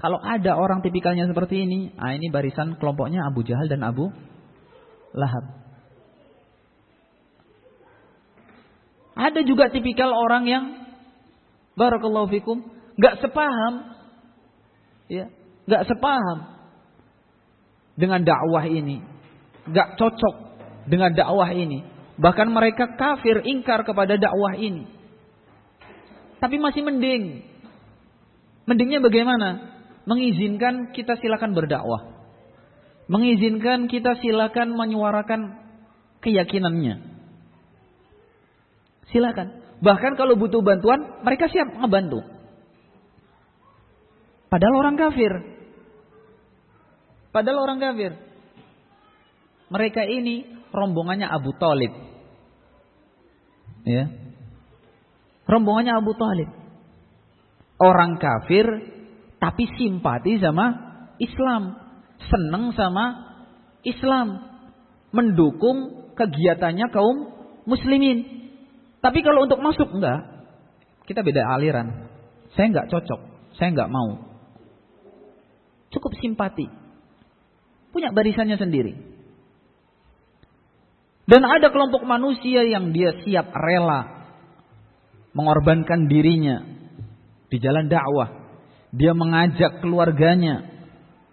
Kalau ada orang tipikalnya seperti ini, ah ini barisan kelompoknya Abu Jahal dan Abu Lahab. Ada juga tipikal orang yang barakallahu fikum nggak sepaham, ya, nggak sepaham dengan dakwah ini, nggak cocok dengan dakwah ini. Bahkan mereka kafir ingkar kepada dakwah ini. Tapi masih mending. Mendingnya bagaimana? Mengizinkan kita silakan berdakwah. Mengizinkan kita silakan menyuarakan keyakinannya. Silakan. Bahkan kalau butuh bantuan, mereka siap membantu. Padahal orang kafir. Padahal orang kafir. Mereka ini rombongannya Abu Talib. Ya. Rombongannya Abu Talib. Orang kafir tapi simpati sama Islam, senang sama Islam, mendukung kegiatannya kaum muslimin. Tapi kalau untuk masuk enggak, kita beda aliran. Saya enggak cocok, saya enggak mau. Cukup simpati. Punya barisannya sendiri. Dan ada kelompok manusia yang dia siap rela mengorbankan dirinya di jalan dakwah dia mengajak keluarganya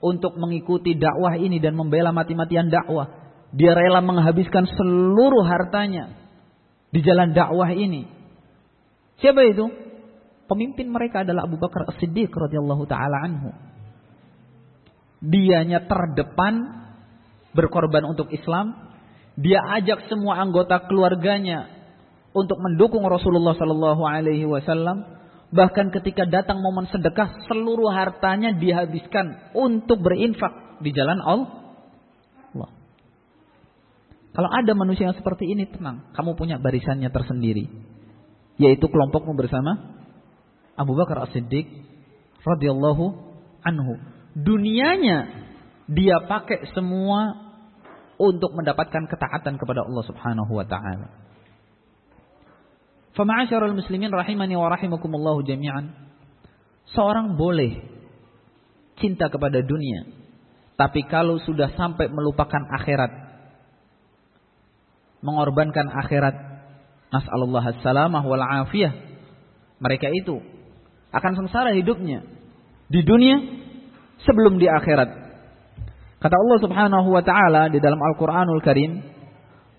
untuk mengikuti dakwah ini dan membela mati-matian dakwah. Dia rela menghabiskan seluruh hartanya di jalan dakwah ini. Siapa itu? Pemimpin mereka adalah Abu Bakar As-Siddiq radhiyallahu taala anhu. Dianya terdepan berkorban untuk Islam. Dia ajak semua anggota keluarganya untuk mendukung Rasulullah sallallahu alaihi wasallam Bahkan ketika datang momen sedekah, seluruh hartanya dihabiskan untuk berinfak di jalan Allah. Kalau ada manusia yang seperti ini, tenang. Kamu punya barisannya tersendiri. Yaitu kelompokmu bersama Abu Bakar As-Siddiq radhiyallahu anhu. Dunianya dia pakai semua untuk mendapatkan ketaatan kepada Allah Subhanahu wa taala. Fama'asyarul muslimin rahimani wa rahimakumullahu jami'an. Seorang boleh cinta kepada dunia. Tapi kalau sudah sampai melupakan akhirat. Mengorbankan akhirat. Nas'alullah as-salamah wal afiyah. Mereka itu akan sengsara hidupnya. Di dunia sebelum di akhirat. Kata Allah subhanahu wa ta'ala di dalam Al-Quranul Karim.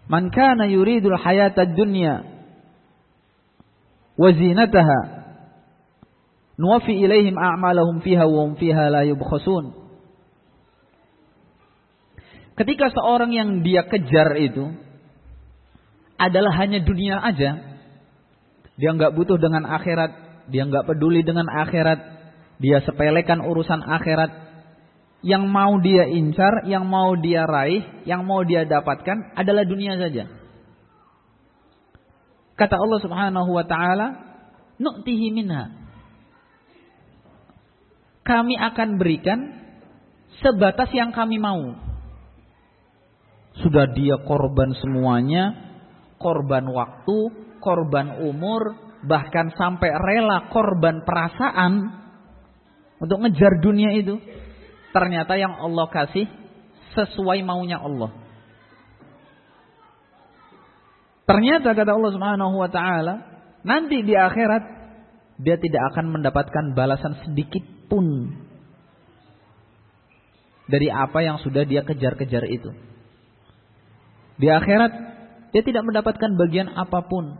Man kana yuridul hayatad dunya وزينتها نوفي إليهم أعمالهم فيها وهم فيها لا يبخسون Ketika seorang yang dia kejar itu adalah hanya dunia aja, dia nggak butuh dengan akhirat, dia nggak peduli dengan akhirat, dia sepelekan urusan akhirat. Yang mau dia incar, yang mau dia raih, yang mau dia dapatkan adalah dunia saja. Kata Allah Subhanahu wa taala, "Nu'tihi minha." Kami akan berikan sebatas yang kami mau. Sudah dia korban semuanya, korban waktu, korban umur, bahkan sampai rela korban perasaan untuk ngejar dunia itu. Ternyata yang Allah kasih sesuai maunya Allah. Ternyata kata Allah Subhanahu wa taala, nanti di akhirat dia tidak akan mendapatkan balasan sedikit pun dari apa yang sudah dia kejar-kejar itu. Di akhirat dia tidak mendapatkan bagian apa pun.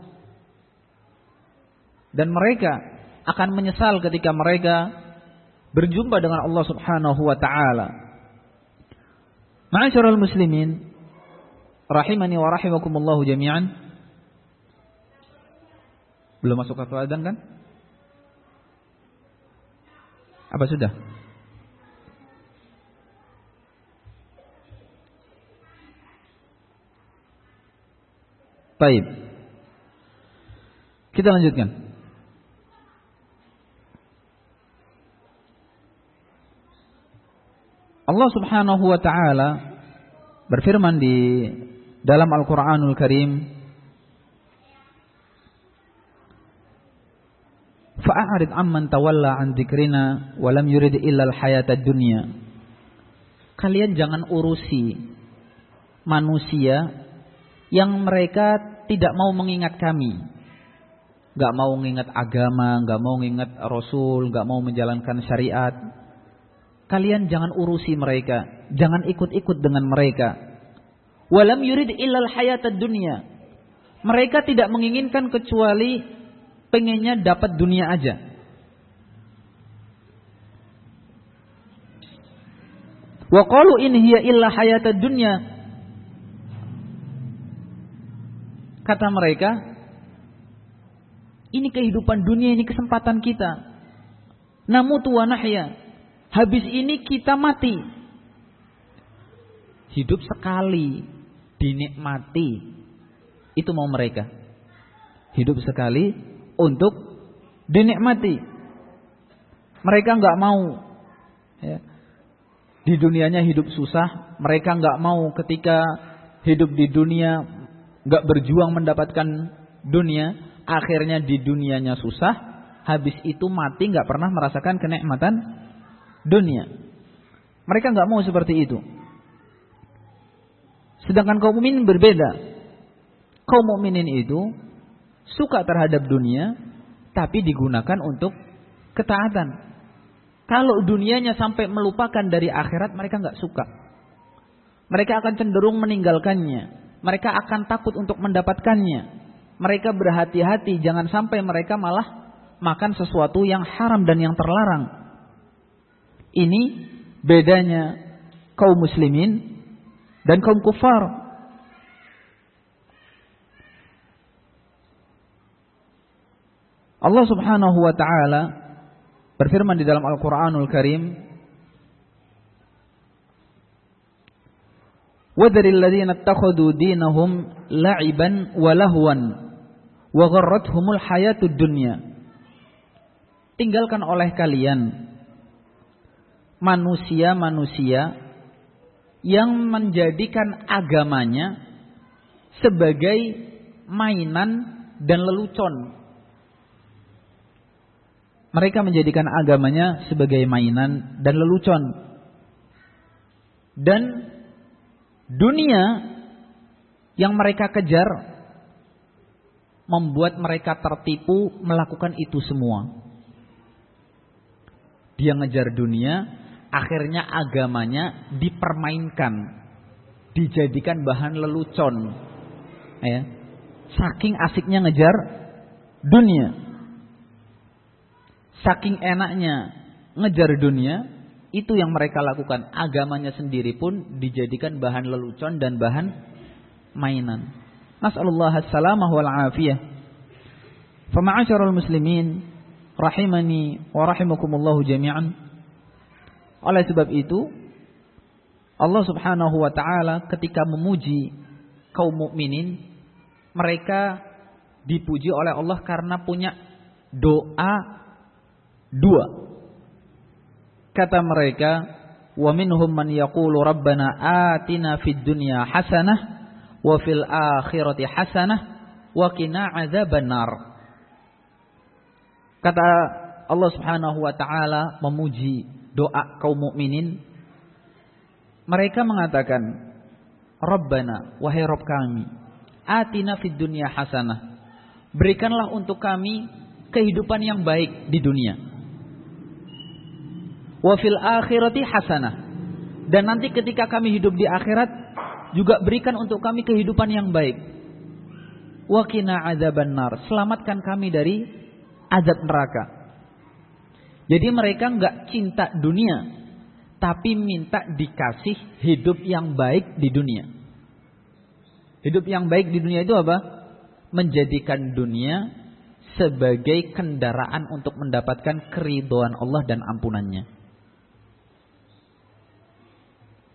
Dan mereka akan menyesal ketika mereka berjumpa dengan Allah Subhanahu wa taala. Ma'asyiral muslimin, rahimani wa rahimakumullah jami'an. Belum masuk waktu adzan kan? Apa sudah? Baik. Kita lanjutkan. Allah Subhanahu wa taala berfirman di dalam Al-Qur'anul Karim Fa'arid amman tawalla an dzikrina wa lam yurid illa al-hayatad dunya. Kalian jangan urusi manusia yang mereka tidak mau mengingat kami. Gak mau mengingat agama, gak mau mengingat Rasul, gak mau menjalankan syariat. Kalian jangan urusi mereka, jangan ikut-ikut dengan mereka. Walam yurid illal hayatad dunya. Mereka tidak menginginkan kecuali pengennya dapat dunia aja. Wa qalu in hiya illa hayatad dunya. Kata mereka, ini kehidupan dunia, ini kesempatan kita. Namu wa nahya. Habis ini kita mati. Hidup sekali, dinikmati. Itu mau mereka. Hidup sekali, untuk dinikmati. Mereka nggak mau ya, di dunianya hidup susah. Mereka nggak mau ketika hidup di dunia nggak berjuang mendapatkan dunia, akhirnya di dunianya susah. Habis itu mati nggak pernah merasakan kenikmatan dunia. Mereka nggak mau seperti itu. Sedangkan kaum mukminin berbeda. Kaum mukminin itu suka terhadap dunia, tapi digunakan untuk ketaatan. Kalau dunianya sampai melupakan dari akhirat, mereka nggak suka. Mereka akan cenderung meninggalkannya. Mereka akan takut untuk mendapatkannya. Mereka berhati-hati jangan sampai mereka malah makan sesuatu yang haram dan yang terlarang. Ini bedanya kaum muslimin dan kaum kufar. Allah Subhanahu wa taala berfirman di dalam Al-Qur'anul Karim, "Wadhar alladziina ittakhadhu dinahum la'iban wa lahwan wa gharrathumul hayatud dunya." Tinggalkan oleh kalian manusia-manusia yang menjadikan agamanya sebagai mainan dan lelucon mereka menjadikan agamanya sebagai mainan dan lelucon. Dan dunia yang mereka kejar membuat mereka tertipu melakukan itu semua. Dia ngejar dunia, akhirnya agamanya dipermainkan, dijadikan bahan lelucon. Ya. Saking asiknya ngejar dunia saking enaknya ngejar dunia, itu yang mereka lakukan. Agamanya sendiri pun dijadikan bahan lelucon dan bahan mainan. Nas'alullah as-salamah wal afiyah. Muslimin rahimani wa rahimakumullahu jami'an. Oleh sebab itu, Allah Subhanahu wa taala ketika memuji kaum mukminin, mereka dipuji oleh Allah karena punya doa Dua. Kata mereka, wa minhum man yaqulu rabbana atina fid dunya hasanah wa fil akhirati hasanah wa qina adzabannar. Kata Allah Subhanahu wa taala memuji doa kaum mukminin. Mereka mengatakan, Rabbana, wahai Rabb kami, atina fid dunya hasanah. Berikanlah untuk kami kehidupan yang baik di dunia wa fil akhirati hasanah. Dan nanti ketika kami hidup di akhirat juga berikan untuk kami kehidupan yang baik. Wa qina adzaban nar. Selamatkan kami dari azab neraka. Jadi mereka enggak cinta dunia, tapi minta dikasih hidup yang baik di dunia. Hidup yang baik di dunia itu apa? Menjadikan dunia sebagai kendaraan untuk mendapatkan keriduan Allah dan ampunannya.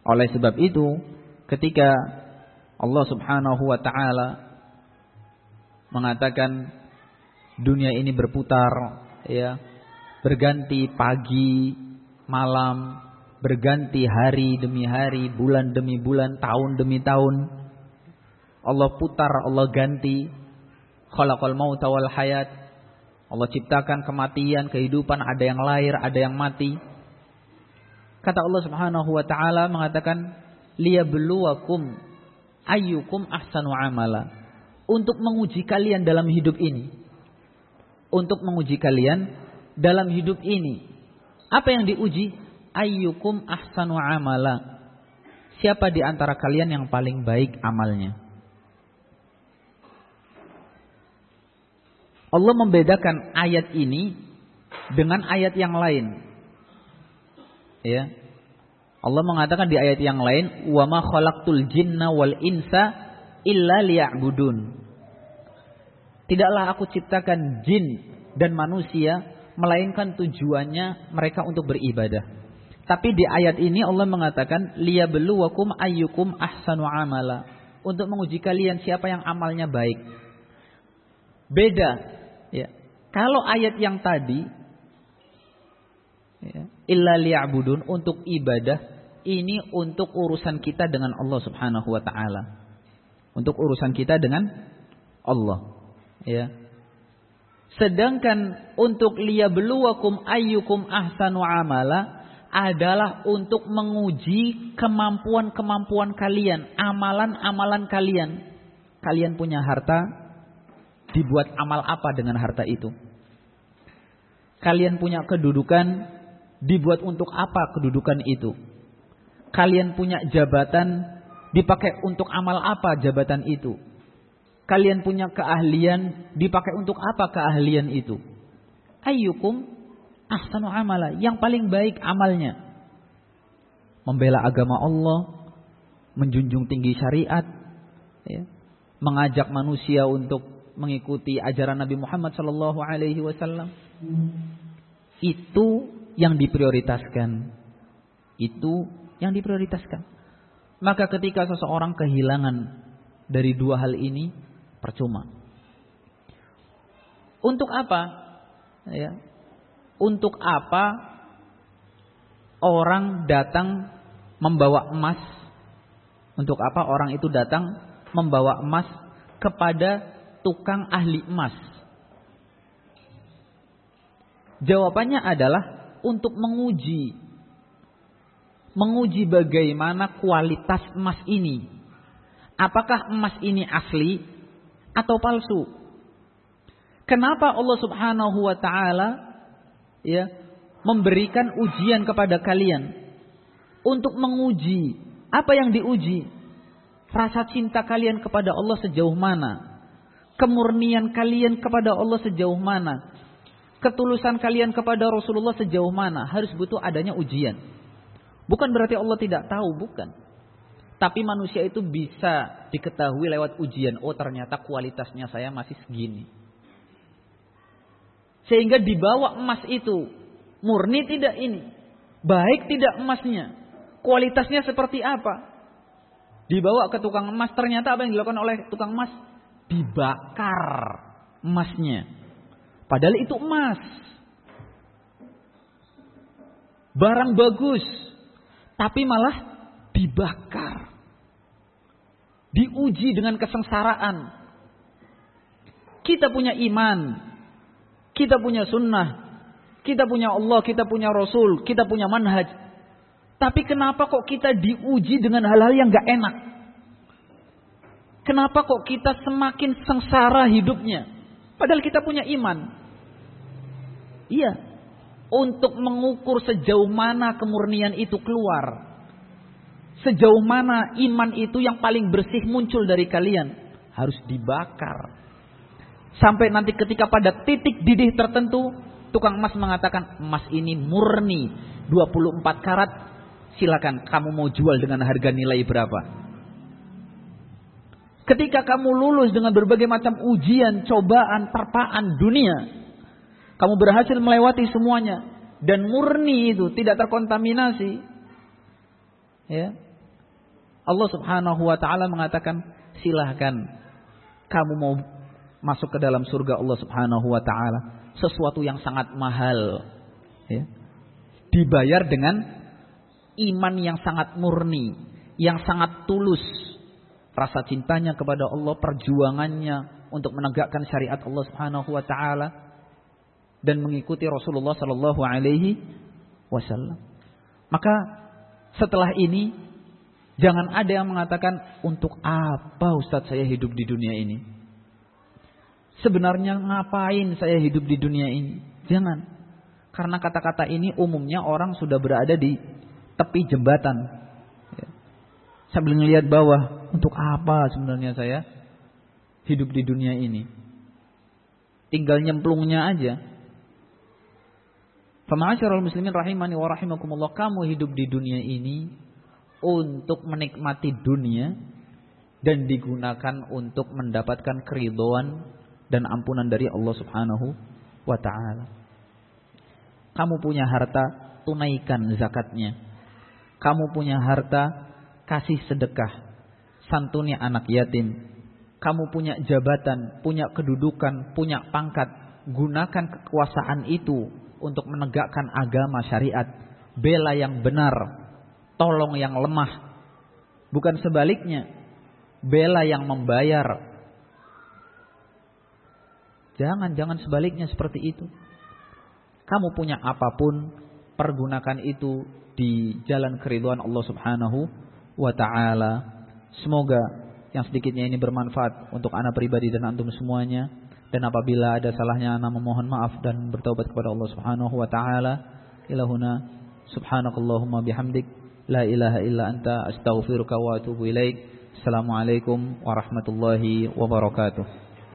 Oleh sebab itu, ketika Allah Subhanahu wa taala mengatakan dunia ini berputar ya, berganti pagi, malam, berganti hari demi hari, bulan demi bulan, tahun demi tahun. Allah putar, Allah ganti. Khalaqal mauta wal hayat. Allah ciptakan kematian, kehidupan, ada yang lahir, ada yang mati. Kata Allah Subhanahu wa taala mengatakan liyabluwakum ayyukum ahsanu amala. Untuk menguji kalian dalam hidup ini. Untuk menguji kalian dalam hidup ini. Apa yang diuji? Ayyukum ahsanu amala. Siapa di antara kalian yang paling baik amalnya? Allah membedakan ayat ini dengan ayat yang lain. Ya. Allah mengatakan di ayat yang lain, "Wa ma khalaqtul jinna wal insa illa liya'budun." Tidaklah aku ciptakan jin dan manusia melainkan tujuannya mereka untuk beribadah. Tapi di ayat ini Allah mengatakan liyabluwakum ayyukum ahsanu amala. Untuk menguji kalian siapa yang amalnya baik. Beda Ya. Kalau ayat yang tadi ya, illa liya'budun untuk ibadah ini untuk urusan kita dengan Allah Subhanahu wa taala. Untuk urusan kita dengan Allah, ya. Sedangkan untuk liyabluwakum ayyukum ahsanu amala adalah untuk menguji kemampuan-kemampuan kalian, amalan-amalan kalian. Kalian punya harta, Dibuat amal apa dengan harta itu? Kalian punya kedudukan, dibuat untuk apa kedudukan itu? Kalian punya jabatan, dipakai untuk amal apa jabatan itu? Kalian punya keahlian, dipakai untuk apa keahlian itu? Ayyukum ahsanu amala, yang paling baik amalnya. Membela agama Allah, menjunjung tinggi syariat, ya, mengajak manusia untuk mengikuti ajaran Nabi Muhammad Sallallahu Alaihi Wasallam itu yang diprioritaskan itu yang diprioritaskan maka ketika seseorang kehilangan dari dua hal ini percuma untuk apa ya untuk apa orang datang membawa emas untuk apa orang itu datang membawa emas kepada tukang ahli emas? Jawabannya adalah untuk menguji. Menguji bagaimana kualitas emas ini. Apakah emas ini asli atau palsu? Kenapa Allah Subhanahu wa taala ya memberikan ujian kepada kalian untuk menguji apa yang diuji? Rasa cinta kalian kepada Allah sejauh mana? Kemurnian kalian kepada Allah sejauh mana? Ketulusan kalian kepada Rasulullah sejauh mana? Harus butuh adanya ujian. Bukan berarti Allah tidak tahu, bukan. Tapi manusia itu bisa diketahui lewat ujian. Oh ternyata kualitasnya saya masih segini. Sehingga dibawa emas itu. Murni tidak ini. Baik tidak emasnya. Kualitasnya seperti apa? Dibawa ke tukang emas. Ternyata apa yang dilakukan oleh tukang emas? dibakar emasnya. Padahal itu emas. Barang bagus. Tapi malah dibakar. Diuji dengan kesengsaraan. Kita punya iman. Kita punya sunnah. Kita punya Allah, kita punya Rasul, kita punya manhaj. Tapi kenapa kok kita diuji dengan hal-hal yang gak enak? Kenapa kok kita semakin sengsara hidupnya? Padahal kita punya iman. Iya. Untuk mengukur sejauh mana kemurnian itu keluar. Sejauh mana iman itu yang paling bersih muncul dari kalian. Harus dibakar. Sampai nanti ketika pada titik didih tertentu. Tukang emas mengatakan emas ini murni. 24 karat. Silakan kamu mau jual dengan harga nilai berapa. Ketika kamu lulus dengan berbagai macam ujian, cobaan, terpaan dunia, kamu berhasil melewati semuanya dan murni itu tidak terkontaminasi. Ya. Allah Subhanahu wa taala mengatakan, "Silahkan kamu mau masuk ke dalam surga Allah Subhanahu wa taala, sesuatu yang sangat mahal." Ya. Dibayar dengan iman yang sangat murni, yang sangat tulus, rasa cintanya kepada Allah, perjuangannya untuk menegakkan syariat Allah Subhanahu wa taala. dan mengikuti Rasulullah sallallahu alaihi wasallam. Maka setelah ini jangan ada yang mengatakan untuk apa Ustadz saya hidup di dunia ini? Sebenarnya ngapain saya hidup di dunia ini? Jangan. Karena kata-kata ini umumnya orang sudah berada di tepi jembatan. Ya. Sambil melihat bawah, untuk apa sebenarnya saya hidup di dunia ini? Tinggal nyemplungnya aja. Fama'asyarul muslimin rahimani wa rahimakumullah. Kamu hidup di dunia ini untuk menikmati dunia dan digunakan untuk mendapatkan keridoan dan ampunan dari Allah Subhanahu wa taala. Kamu punya harta, tunaikan zakatnya. Kamu punya harta, kasih sedekah. Santuni anak yatim. Kamu punya jabatan, punya kedudukan, punya pangkat. Gunakan kekuasaan itu untuk menegakkan agama syariat. Bela yang benar, tolong yang lemah. Bukan sebaliknya, bela yang membayar. Jangan, jangan sebaliknya seperti itu. Kamu punya apa pun, pergunakan itu di jalan keriduan Allah Subhanahu wa taala. Semoga yang sedikitnya ini bermanfaat untuk anak pribadi dan antum semuanya. Dan apabila ada salahnya ana memohon maaf dan bertobat kepada Allah Subhanahu wa taala. Ilahuna subhanakallahumma bihamdik la ilaha illa anta astaghfiruka wa atubu ilaik. Assalamualaikum warahmatullahi wabarakatuh.